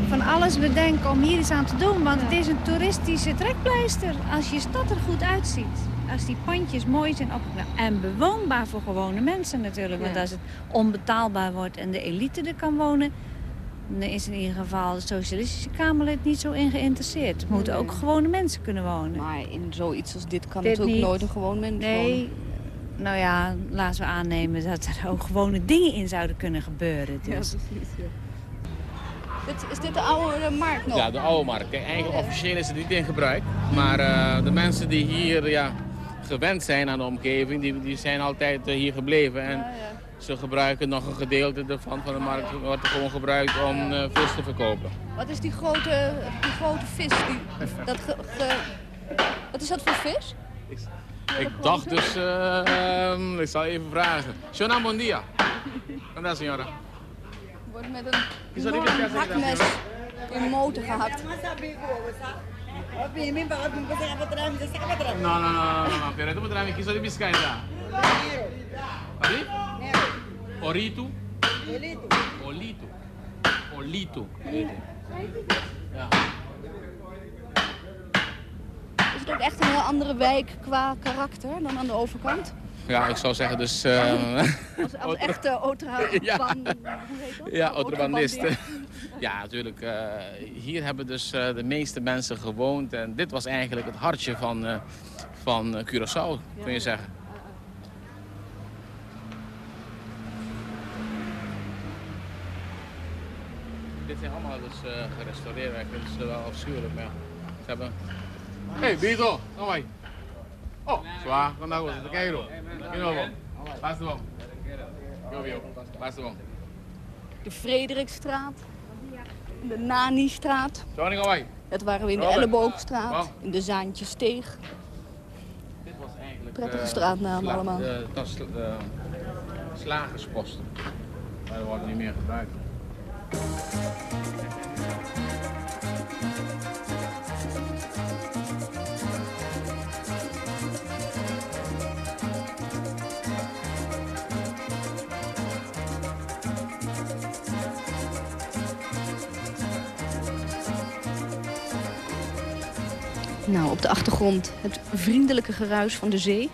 van alles bedenken om hier iets aan te doen. Want het is een toeristische trekpleister. Als je stad er goed uitziet. Als die pandjes mooi zijn opgeknapt. En bewoonbaar voor gewone mensen natuurlijk. Want als het onbetaalbaar wordt en de elite er kan wonen... is in ieder geval de socialistische Kamerlid niet zo in geïnteresseerd. Er moeten Nee. ook gewone mensen kunnen wonen. Maar in zoiets als dit kan Dit natuurlijk niet. nooit een gewoon mens Nee, wonen. nou ja, laten we aannemen dat er ook gewone dingen in zouden kunnen gebeuren. Dus. Ja, precies. Ja. Dit, is dit de oude markt nog? Ja, de oude markt. Kijk, eigenlijk officieel is het niet in gebruik. Maar eh, de mensen die hier ja, gewend zijn aan de omgeving, die, die zijn altijd eh, hier gebleven. En ze gebruiken nog een gedeelte ervan van de markt, wordt er gewoon gebruikt om eh, vis te verkopen. Wat is die grote, die grote vis? Die, dat ge- ge- wat is dat voor vis? Ik dacht dus, eh, ehm, ik zal even vragen. Shona, bom dia. Vandaar, signora. Wordt met een Is dat niet enorm de kassa- hakmes in motor gehakt. No, no, no, no, no. Pero tú mi. ¿Abi? Orito. Olito. Olito. Ja. Is het ook echt een heel andere wijk qua karakter dan aan de overkant? Ja, ik zou zeggen dus... eh Als, als echte otra Ja. ban- hoe heet dat? ja. Ja, natuurlijk. eh, hier hebben dus eh, de meeste mensen gewoond. En dit was eigenlijk het hartje van, eh, van eh, Curaçao, kun je zeggen. Dit zijn allemaal dus eh gerestaureerd. Ik vind ze wel afschuwelijk, maar ja, ze hebben... Hey, kom maar. Oh, zwaar. Kijk erop. Pas de de Frederikstraat, de Nani-straat. Zo, niet kom Het waren we in de. Elleboogstraat, in de Zaantjesteeg. Dit was eigenlijk... Prettige eh, straatnamen allemaal. De, dat is de slagersposten. Maar dat wordt niet meer gebruikt. Nou, op de achtergrond het vriendelijke geruis van de zee.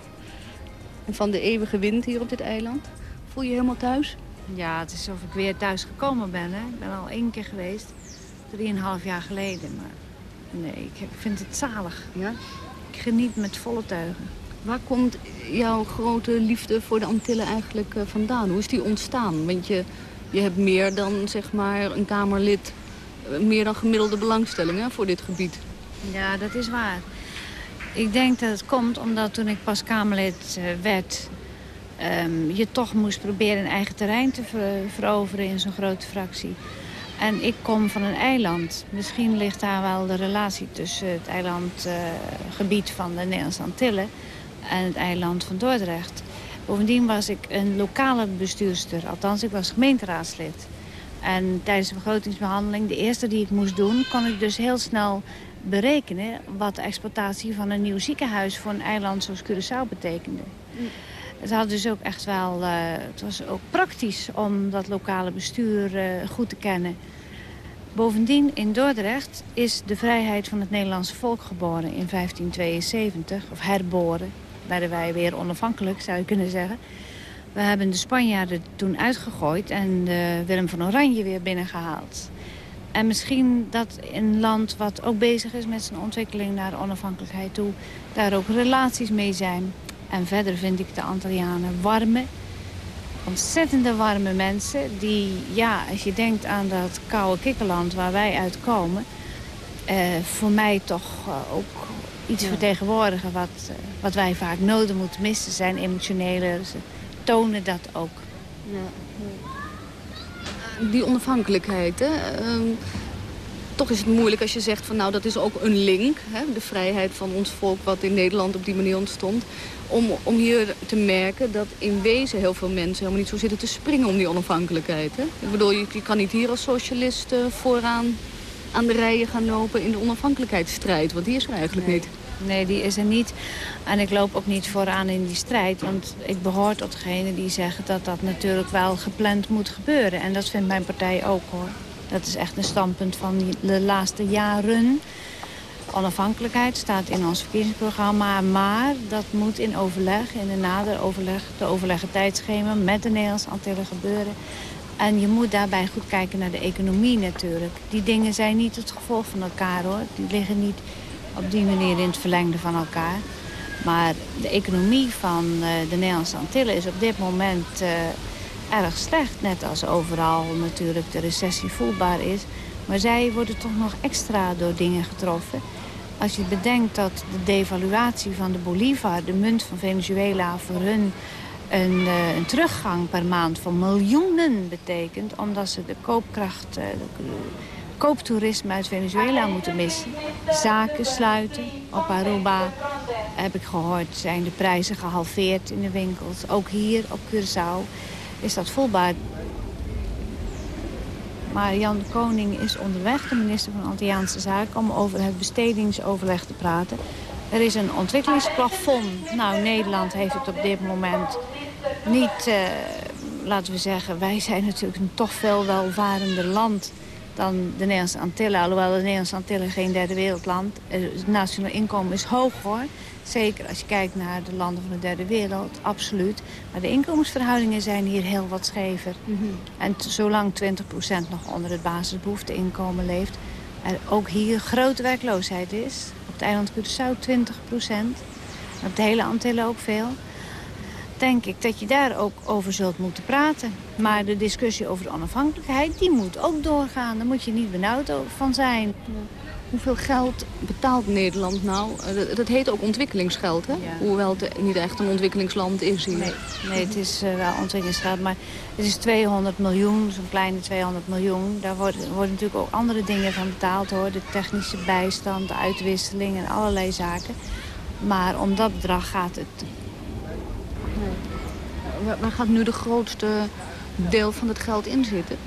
En van de eeuwige wind hier op dit eiland. Voel je je helemaal thuis? Ja, het is alsof ik weer thuis gekomen ben. Hè. Ik ben al één keer geweest, drieënhalf jaar geleden. Maar nee, ik vind het zalig. Ja? Ik geniet met volle teugen. Waar komt jouw grote liefde voor de Antillen eigenlijk eh, vandaan? Hoe is die ontstaan? Want je, je hebt meer dan zeg maar een Kamerlid, eh, meer dan gemiddelde belangstelling hè, voor dit gebied. Ja, dat is waar. Ik denk dat het komt omdat toen ik pas Kamerlid eh, werd... ehm, je toch moest proberen een eigen terrein te ver- veroveren in zo'n grote fractie. En ik kom van een eiland. Misschien ligt daar wel de relatie tussen het eilandgebied van de Nederlandse Antillen... en het eiland van Dordrecht. Bovendien was ik een lokale bestuurster. Althans, ik was gemeenteraadslid. En tijdens de begrotingsbehandeling, de eerste die ik moest doen... kon ik dus heel snel berekenen wat de exploitatie van een nieuw ziekenhuis... voor een eiland zoals Curaçao betekende. Het, had dus ook echt wel, eh, het was ook praktisch om dat lokale bestuur eh, goed te kennen. Bovendien, in Dordrecht is de vrijheid van het Nederlandse volk geboren in 1572. Of herboren, werden wij weer onafhankelijk, zou je kunnen zeggen. We hebben de Spanjaarden toen uitgegooid en Willem van Oranje weer binnengehaald. En misschien dat een land wat ook bezig is met zijn ontwikkeling naar onafhankelijkheid toe... daar ook relaties mee zijn. En verder vind ik de Antillianen warme, ontzettende warme mensen... die, ja, als je denkt aan dat koude kikkerland waar wij uitkomen... Eh, voor mij toch eh, ook iets vertegenwoordigen wat, uh, wat wij vaak nodig moeten missen. zijn emotionele, ze tonen dat ook. Ja die onafhankelijkheid. Hè? Ehm, toch is het moeilijk als je zegt van nou dat is ook een link. Hè? De vrijheid van ons volk wat in Nederland op die manier ontstond. Om, om hier te merken dat in wezen heel veel mensen helemaal niet zo zitten te springen om die onafhankelijkheid. Hè? Ik bedoel, je, je kan niet hier als socialist uh, vooraan aan de rijen gaan lopen in de onafhankelijkheidsstrijd. Want die is er eigenlijk niet. Nee, die is er niet. En ik loop ook niet vooraan in die strijd. Want ik behoor tot degenen die zeggen dat dat natuurlijk wel gepland moet gebeuren. En dat vindt mijn partij ook hoor. Dat is echt een standpunt van de laatste jaren. Onafhankelijkheid staat in ons verkiezingsprogramma. Maar dat moet in overleg, in de nader overleg, de overleggen tijdschema met de Nederlandse Antillen gebeuren. En je moet daarbij goed kijken naar de economie natuurlijk. Die dingen zijn niet het gevolg van elkaar hoor. Die liggen niet op die manier in het verlengde van elkaar. Maar de economie van uh, de Nederlandse Antillen is op dit moment uh, erg slecht. Net als overal natuurlijk de recessie voelbaar is. Maar zij worden toch nog extra door dingen getroffen. Als je bedenkt dat de devaluatie van de Bolivar, de munt van Venezuela, voor hun een, uh, een teruggang per maand van miljoenen betekent. Omdat ze de koopkracht, kooptoerisme uit Venezuela moeten missen. Zaken sluiten. Op Aruba, heb ik gehoord, zijn de prijzen gehalveerd in de winkels. Ook hier op Curaçao is dat voelbaar. Maar Jan Koning is onderweg, de minister van Antilliaanse Zaken... om over het bestedingsoverleg te praten. Er is een ontwikkelingsplafond. Nou, Nederland heeft het op dit moment niet... Uh, laten we zeggen, wij zijn natuurlijk een toch veel welvarender land dan de Nederlandse Antillen. Alhoewel de Nederlandse Antillen geen derde wereldland. Het nationaal inkomen is hoog hoor. Zeker als je kijkt naar de landen van de derde wereld, absoluut. Maar de inkomensverhoudingen zijn hier heel wat schever. Mhm. En zolang 20% nog onder het basisbehoefteinkomen leeft... er ook hier grote werkloosheid is. Op het eiland Curaçao 20%. Op de hele Antillen ook veel denk ik dat je daar ook over zult moeten praten. Maar de discussie over de onafhankelijkheid, die moet ook doorgaan. Daar moet je niet benauwd van zijn. Hoeveel geld betaalt Nederland nou? Eh, dat heet ook ontwikkelingsgeld, hè? Hoewel het niet echt een ontwikkelingsland is hier. Nee, nee het is uh, wel ontwikkelingsgeld. Maar het is 200 miljoen, zo'n kleine 200 miljoen. Daar worden, worden natuurlijk ook andere dingen van betaald, hoor. De technische bijstand, de uitwisseling en allerlei zaken. Maar om dat bedrag gaat het Waar gaat nu de grootste deel van het geld in zitten?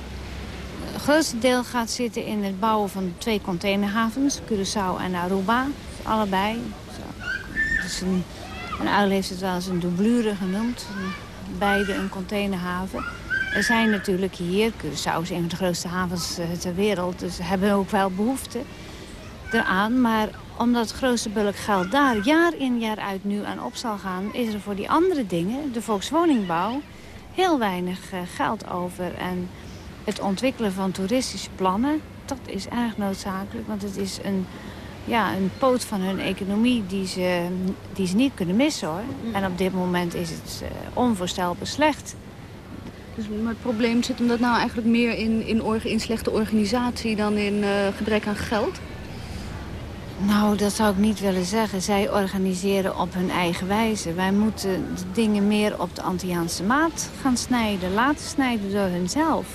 Het grootste deel gaat zitten in het bouwen van twee containerhavens. Curaçao en Aruba. Allebei. Dus een, heeft het wel eens een doublure genoemd. Beide een containerhaven. Er zijn natuurlijk hier, Curaçao is een van de grootste havens eh, ter wereld... dus hebben ook wel behoefte eraan. Maar omdat het grootste bulk geld daar jaar in jaar uit nu aan op zal gaan... is er voor die andere dingen, de volkswoningbouw, heel weinig eh, geld over. En het ontwikkelen van toeristische plannen, dat is erg noodzakelijk. Want het is een, ja, een poot van hun economie die ze, die ze niet kunnen missen. hoor. Mm. En op dit moment is het uh, onvoorstelbaar slecht. Dus, maar het probleem zit hem dat nou eigenlijk meer in, in, in slechte organisatie dan in uh, gebrek aan geld? Nou, dat zou ik niet willen zeggen. Zij organiseren op hun eigen wijze. Wij moeten de dingen meer op de Antiaanse maat gaan snijden. Laten snijden door hunzelf.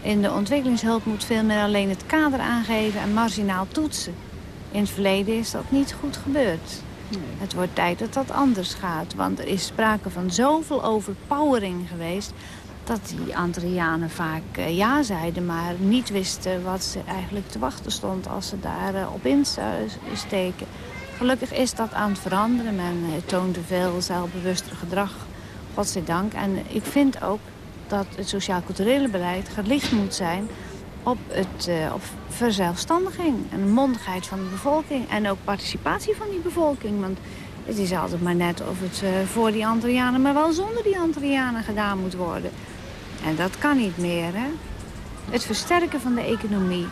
In de ontwikkelingshulp moet veel meer alleen het kader aangeven en marginaal toetsen. In het verleden is dat niet goed gebeurd. Het wordt tijd dat dat anders gaat. Want er is sprake van zoveel overpowering geweest dat die Antillianen vaak uh, ja zeiden... maar niet wisten wat ze eigenlijk te wachten stond als ze daar uh, op in steken. Gelukkig is dat aan het veranderen. Men uh, toont veel zelfbewuster gedrag, godzijdank. En ik vind ook dat het sociaal-culturele beleid gelicht moet zijn... op, het, op verzelfstandiging en mondigheid van de bevolking. En ook participatie van die bevolking. Want Het is altijd maar net of het voor die Antillianen, maar wel zonder die Antillianen gedaan moet worden. En dat kan niet meer, hè. Het versterken van de economie.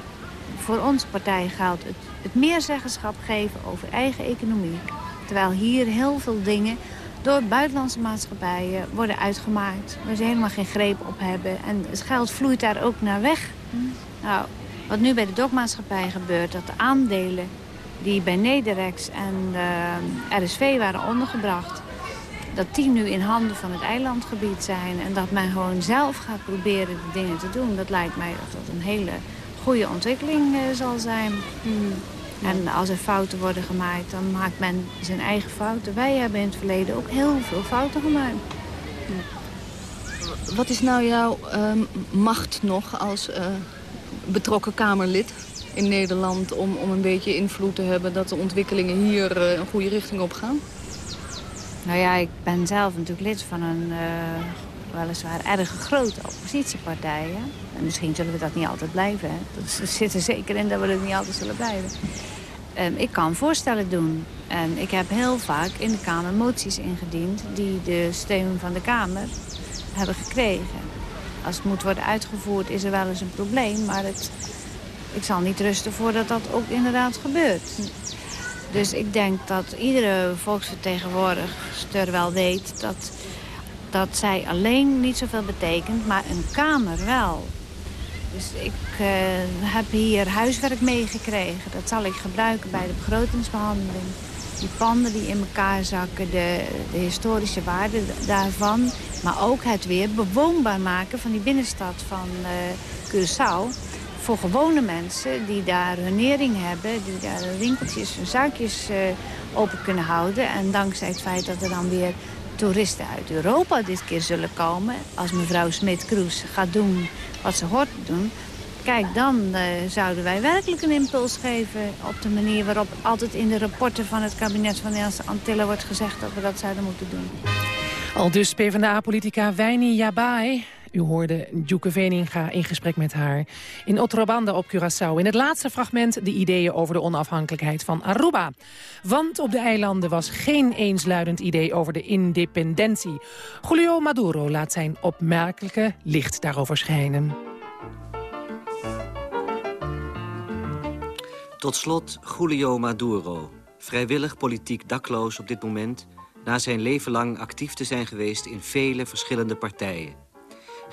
Voor onze partij geldt het, het meer zeggenschap geven over eigen economie. Terwijl hier heel veel dingen door buitenlandse maatschappijen worden uitgemaakt. Waar ze helemaal geen greep op hebben. En het geld vloeit daar ook naar weg. Nou, wat nu bij de dokmaatschappij gebeurt, dat de aandelen die bij Nederex en uh, RSV waren ondergebracht... dat die nu in handen van het eilandgebied zijn... en dat men gewoon zelf gaat proberen de dingen te doen... dat lijkt mij dat dat een hele goede ontwikkeling uh, zal zijn. Hmm. En als er fouten worden gemaakt, dan maakt men zijn eigen fouten. Wij hebben in het verleden ook heel veel fouten gemaakt. Wat is nou jouw uh, macht nog als uh, betrokken Kamerlid in Nederland... Om, om een beetje invloed te hebben dat de ontwikkelingen hier uh, een goede richting op gaan? Nou ja, ik ben zelf natuurlijk lid van een uh, weliswaar erg grote oppositiepartij. En misschien zullen we dat niet altijd blijven. Hè? Dat zit er zeker in dat we dat niet altijd zullen blijven. Um, ik kan voorstellen doen. En ik heb heel vaak in de Kamer moties ingediend... die de steun van de Kamer hebben gekregen. Als het moet worden uitgevoerd is er wel eens een probleem... maar het, ik zal niet rusten voordat dat ook inderdaad gebeurt. Dus ik denk dat iedere volksvertegenwoordiger wel weet... dat, dat zij alleen niet zoveel betekent, maar een Kamer wel. Dus ik uh, heb hier huiswerk meegekregen. Dat zal ik gebruiken bij de begrotingsbehandeling. Die panden die in elkaar zakken, de, de, historische waarde daarvan. Maar ook het weer bewoonbaar maken van die binnenstad van uh, Curaçao. Voor gewone mensen die daar hun nering hebben, die daar winkeltjes en zaakjes uh, open kunnen houden. En dankzij het feit dat er dan weer toeristen uit Europa dit keer zullen komen. Als mevrouw Smit-Kroes gaat doen wat ze hoort te doen... Kijk, dan uh, zouden wij werkelijk een impuls geven... op de manier waarop altijd in de rapporten van het kabinet van de Nederlandse Antillen wordt gezegd... dat we dat zouden moeten doen. Al dus PvdA-politica Wijni Jabai. U hoorde Djoeke Veninga in gesprek met haar in Otrobanda op Curaçao. In het laatste fragment de ideeën over de onafhankelijkheid van Aruba. Want op de eilanden was geen eensluidend idee over de independentie. Julio Maduro laat zijn opmerkelijke licht daarover schijnen. Tot slot Julio Maduro, vrijwillig politiek dakloos op dit moment... na zijn leven lang actief te zijn geweest in vele verschillende partijen.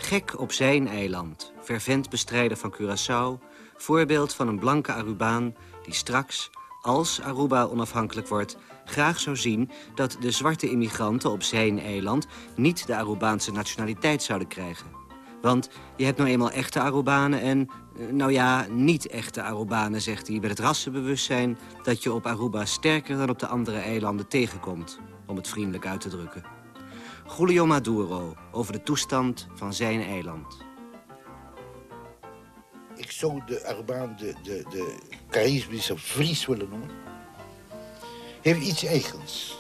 Gek op zijn eiland, vervent bestrijder van Curaçao... voorbeeld van een blanke Arubaan die straks, als Aruba onafhankelijk wordt... graag zou zien dat de zwarte immigranten op zijn eiland... niet de Arubaanse nationaliteit zouden krijgen. Want je hebt nou eenmaal echte Arubanen en, eh, nou ja, niet echte Arubanen, zegt hij... met het rassenbewustzijn dat je op Aruba sterker dan op de andere eilanden tegenkomt... om het vriendelijk uit te drukken. Julio Maduro over de toestand van zijn eiland. Ik zou de Arubaan de, de, de Caribische Fries willen noemen. Heeft iets eigens.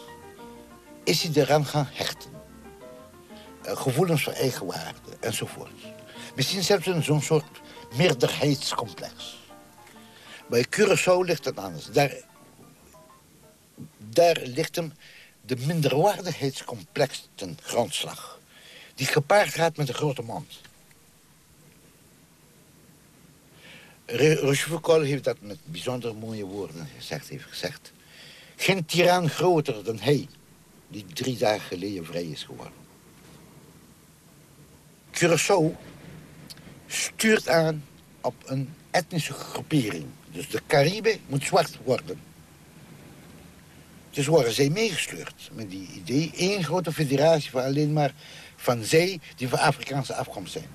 Is hij eraan gaan hechten. Uh, gevoelens van eigenwaarde enzovoort. Misschien zelfs zo'n soort meerderheidscomplex. Bij Curaçao ligt het anders. Daar, daar ligt hem de minderwaardigheidscomplex ten grondslag. Die gepaard gaat met een grote mond. Rochefoucauld heeft dat met bijzonder mooie woorden gezegd. Heeft gezegd. Geen tiran groter dan hij, die drie dagen geleden vrij is geworden. Curaçao stuurt aan op een etnische groepering. Dus de Cariben moet zwart worden. Dus worden zij meegesleurd met die idee. één grote federatie van alleen maar van zij die van Afrikaanse afkomst zijn.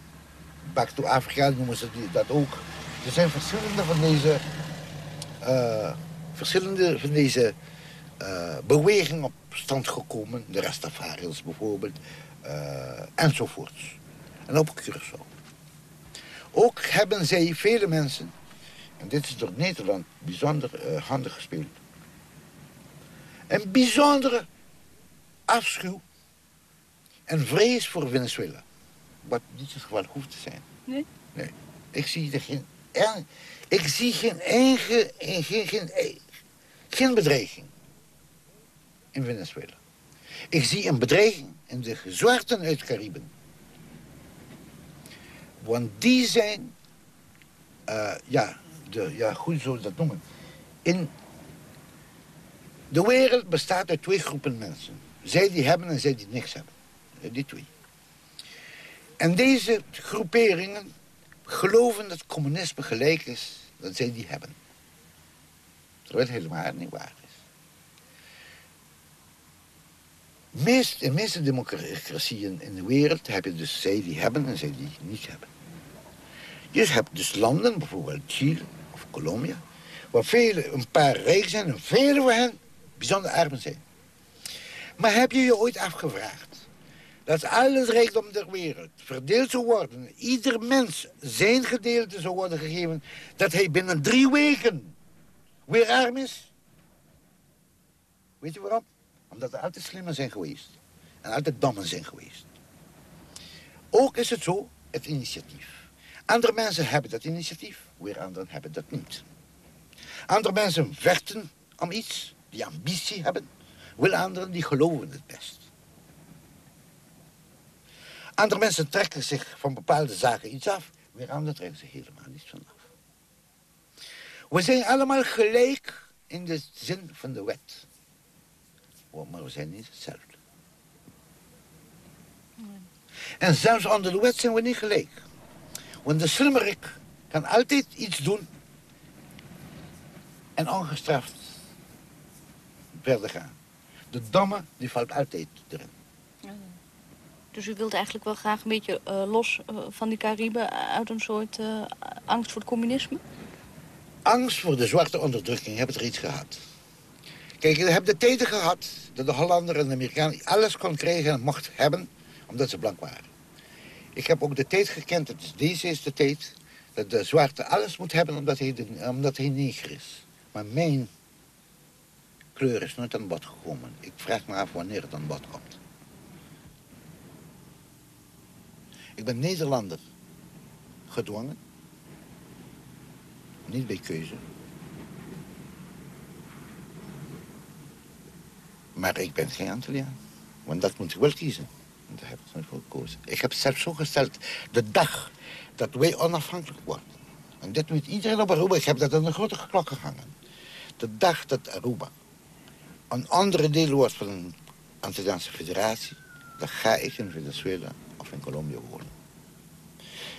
Back to Afrika noemen ze dat ook. Er zijn verschillende van deze, uh, verschillende van deze uh, bewegingen op stand gekomen. De Rastafariërs bijvoorbeeld, uh, enzovoorts. En ook Curaçao. Ook hebben zij vele mensen, en dit is door Nederland bijzonder handig gespeeld een bijzondere afschuw en vrees voor Venezuela. Wat niet het geval hoeft te zijn. Nee? Nee. Ik zie er geen... Ik zie geen eigen... Geen, geen, geen bedreiging. in Venezuela. Ik zie een bedreiging in de zwarten uit de Cariben. Want die zijn, uh, ja, de, ja, zou je dat noemen? In de wereld bestaat uit twee groepen mensen. Zij die hebben en zij die niks hebben. Die twee. En deze groeperingen geloven dat communisme gelijk is dat zij die hebben. Terwijl het helemaal niet waar is. In de meeste democratieën in de wereld heb je dus zij die hebben en zij die niet hebben. Je hebt dus landen, bijvoorbeeld Chile of Colombia, waar vele, een paar rijk zijn en vele van hen bijzonder arm zijn. Maar heb je je ooit afgevraagd dat al het rijkdom der wereld verdeeld zou worden, ieder mens zijn gedeelte zou worden gegeven, dat hij binnen drie weken weer arm is? Weet je waarom? Omdat er altijd slimmer zijn geweest. En altijd dommer zijn geweest. Ook is het zo, het initiatief. Andere mensen hebben dat initiatief, weer anderen hebben dat niet. Andere mensen vechten om iets, die ambitie hebben. Wil anderen die geloven het best. Andere mensen trekken zich van bepaalde zaken iets af. Weer anderen trekken zich helemaal niets van af. We zijn allemaal gelijk in de zin van de wet. Maar we zijn niet hetzelfde. En zelfs onder de wet zijn we niet gelijk. Want de slimmerik kan altijd iets doen en ongestraft verder gaan. De domme, die valt altijd erin. Dus u wilt eigenlijk wel graag een beetje uh, los uh, van die Cariben uit een soort uh, angst voor het communisme? Angst voor de zwarte onderdrukking hebben er iets gehad. Kijk, je hebt de tijden gehad dat de Hollander en de Amerikanen alles kon krijgen en mocht hebben, omdat ze blank waren. Ik heb ook de tijd gekend, het is, deze is de tijd, dat de zwarte alles moet hebben omdat hij, de, omdat hij neger is. Maar mijn kleur is nooit aan bod gekomen. Ik vraag me af wanneer het aan bod komt. Ik ben Nederlander. Gedwongen. Niet bij keuze. Maar ik ben geen Antilliaan. Want dat moet ik wel kiezen. En daar heb ik nooit voor gekozen. Ik heb zelf zo gesteld. De dag dat wij onafhankelijk worden. En dit weet iedereen op Aruba. Ik heb dat aan een grote klok gehangen. De dag dat Aruba een andere deel wordt van een Antilliaanse federatie... dan ga ik in Venezuela of in Colombia wonen.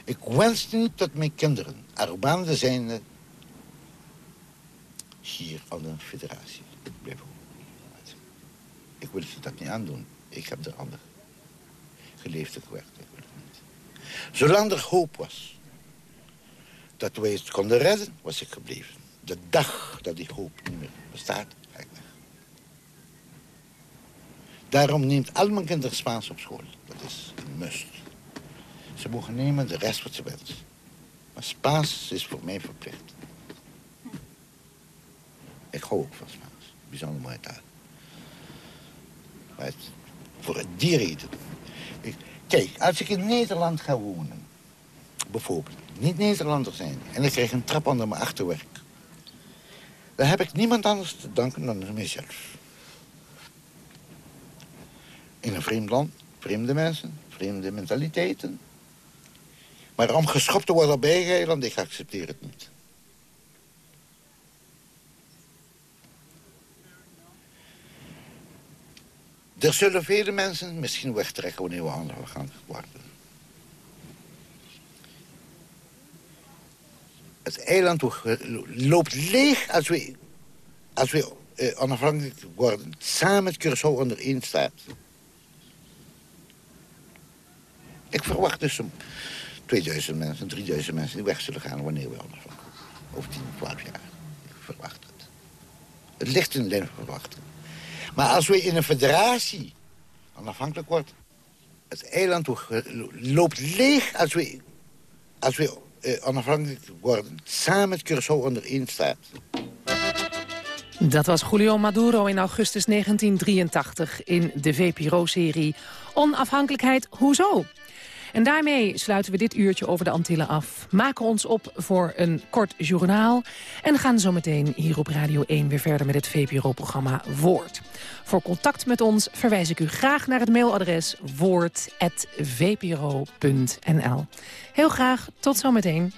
Ik wens niet dat mijn kinderen, Arubanen zijn, hier aan een federatie blijven Ik wil ze dat niet aandoen. Ik heb er ander geleefd en gewerkt. Ik niet. Zolang er hoop was dat wij het konden redden, was ik gebleven. De dag dat die hoop niet meer bestaat, ga ik weg. Daarom neemt al mijn kinderen Spaans op school. Dat is een must. Ze mogen nemen de rest wat ze wensen. Maar Spaans is voor mij verplicht. Ik hou ook van Spaans. Bijzonder mooie taal. Maar het, voor die reden. Ik, kijk, als ik in Nederland ga wonen... bijvoorbeeld, niet Nederlander zijn... en ik krijg een trap onder mijn achterwerk... dan heb ik niemand anders te danken dan mezelf. In een vreemd land, vreemde mensen, vreemde mentaliteiten... Maar om geschopt te worden op eigen eiland, ik accepteer het niet. Er zullen vele mensen misschien wegtrekken wanneer we gaan worden. Het eiland loopt leeg als we, als we eh, onafhankelijk worden. Samen met Curaçao onder één staat. Ik verwacht dus 2000 mensen, 3000 mensen die weg zullen gaan wanneer we anders van. Over 10, 12 jaar. Ik verwacht het. Het ligt in de verwachting. Maar als we in een federatie onafhankelijk wordt... het eiland loopt leeg als we, als we eh, onafhankelijk worden... samen met Curaçao onder één staat. Dat was Julio Maduro in augustus 1983 in de VPRO-serie Onafhankelijkheid Hoezo? En daarmee sluiten we dit uurtje over de Antillen af. Maken ons op voor een kort journaal. En gaan zo meteen hier op Radio 1 weer verder met het VPRO-programma Woord. Voor contact met ons verwijs ik u graag naar het mailadres woord.vpro.nl. Heel graag, tot zometeen.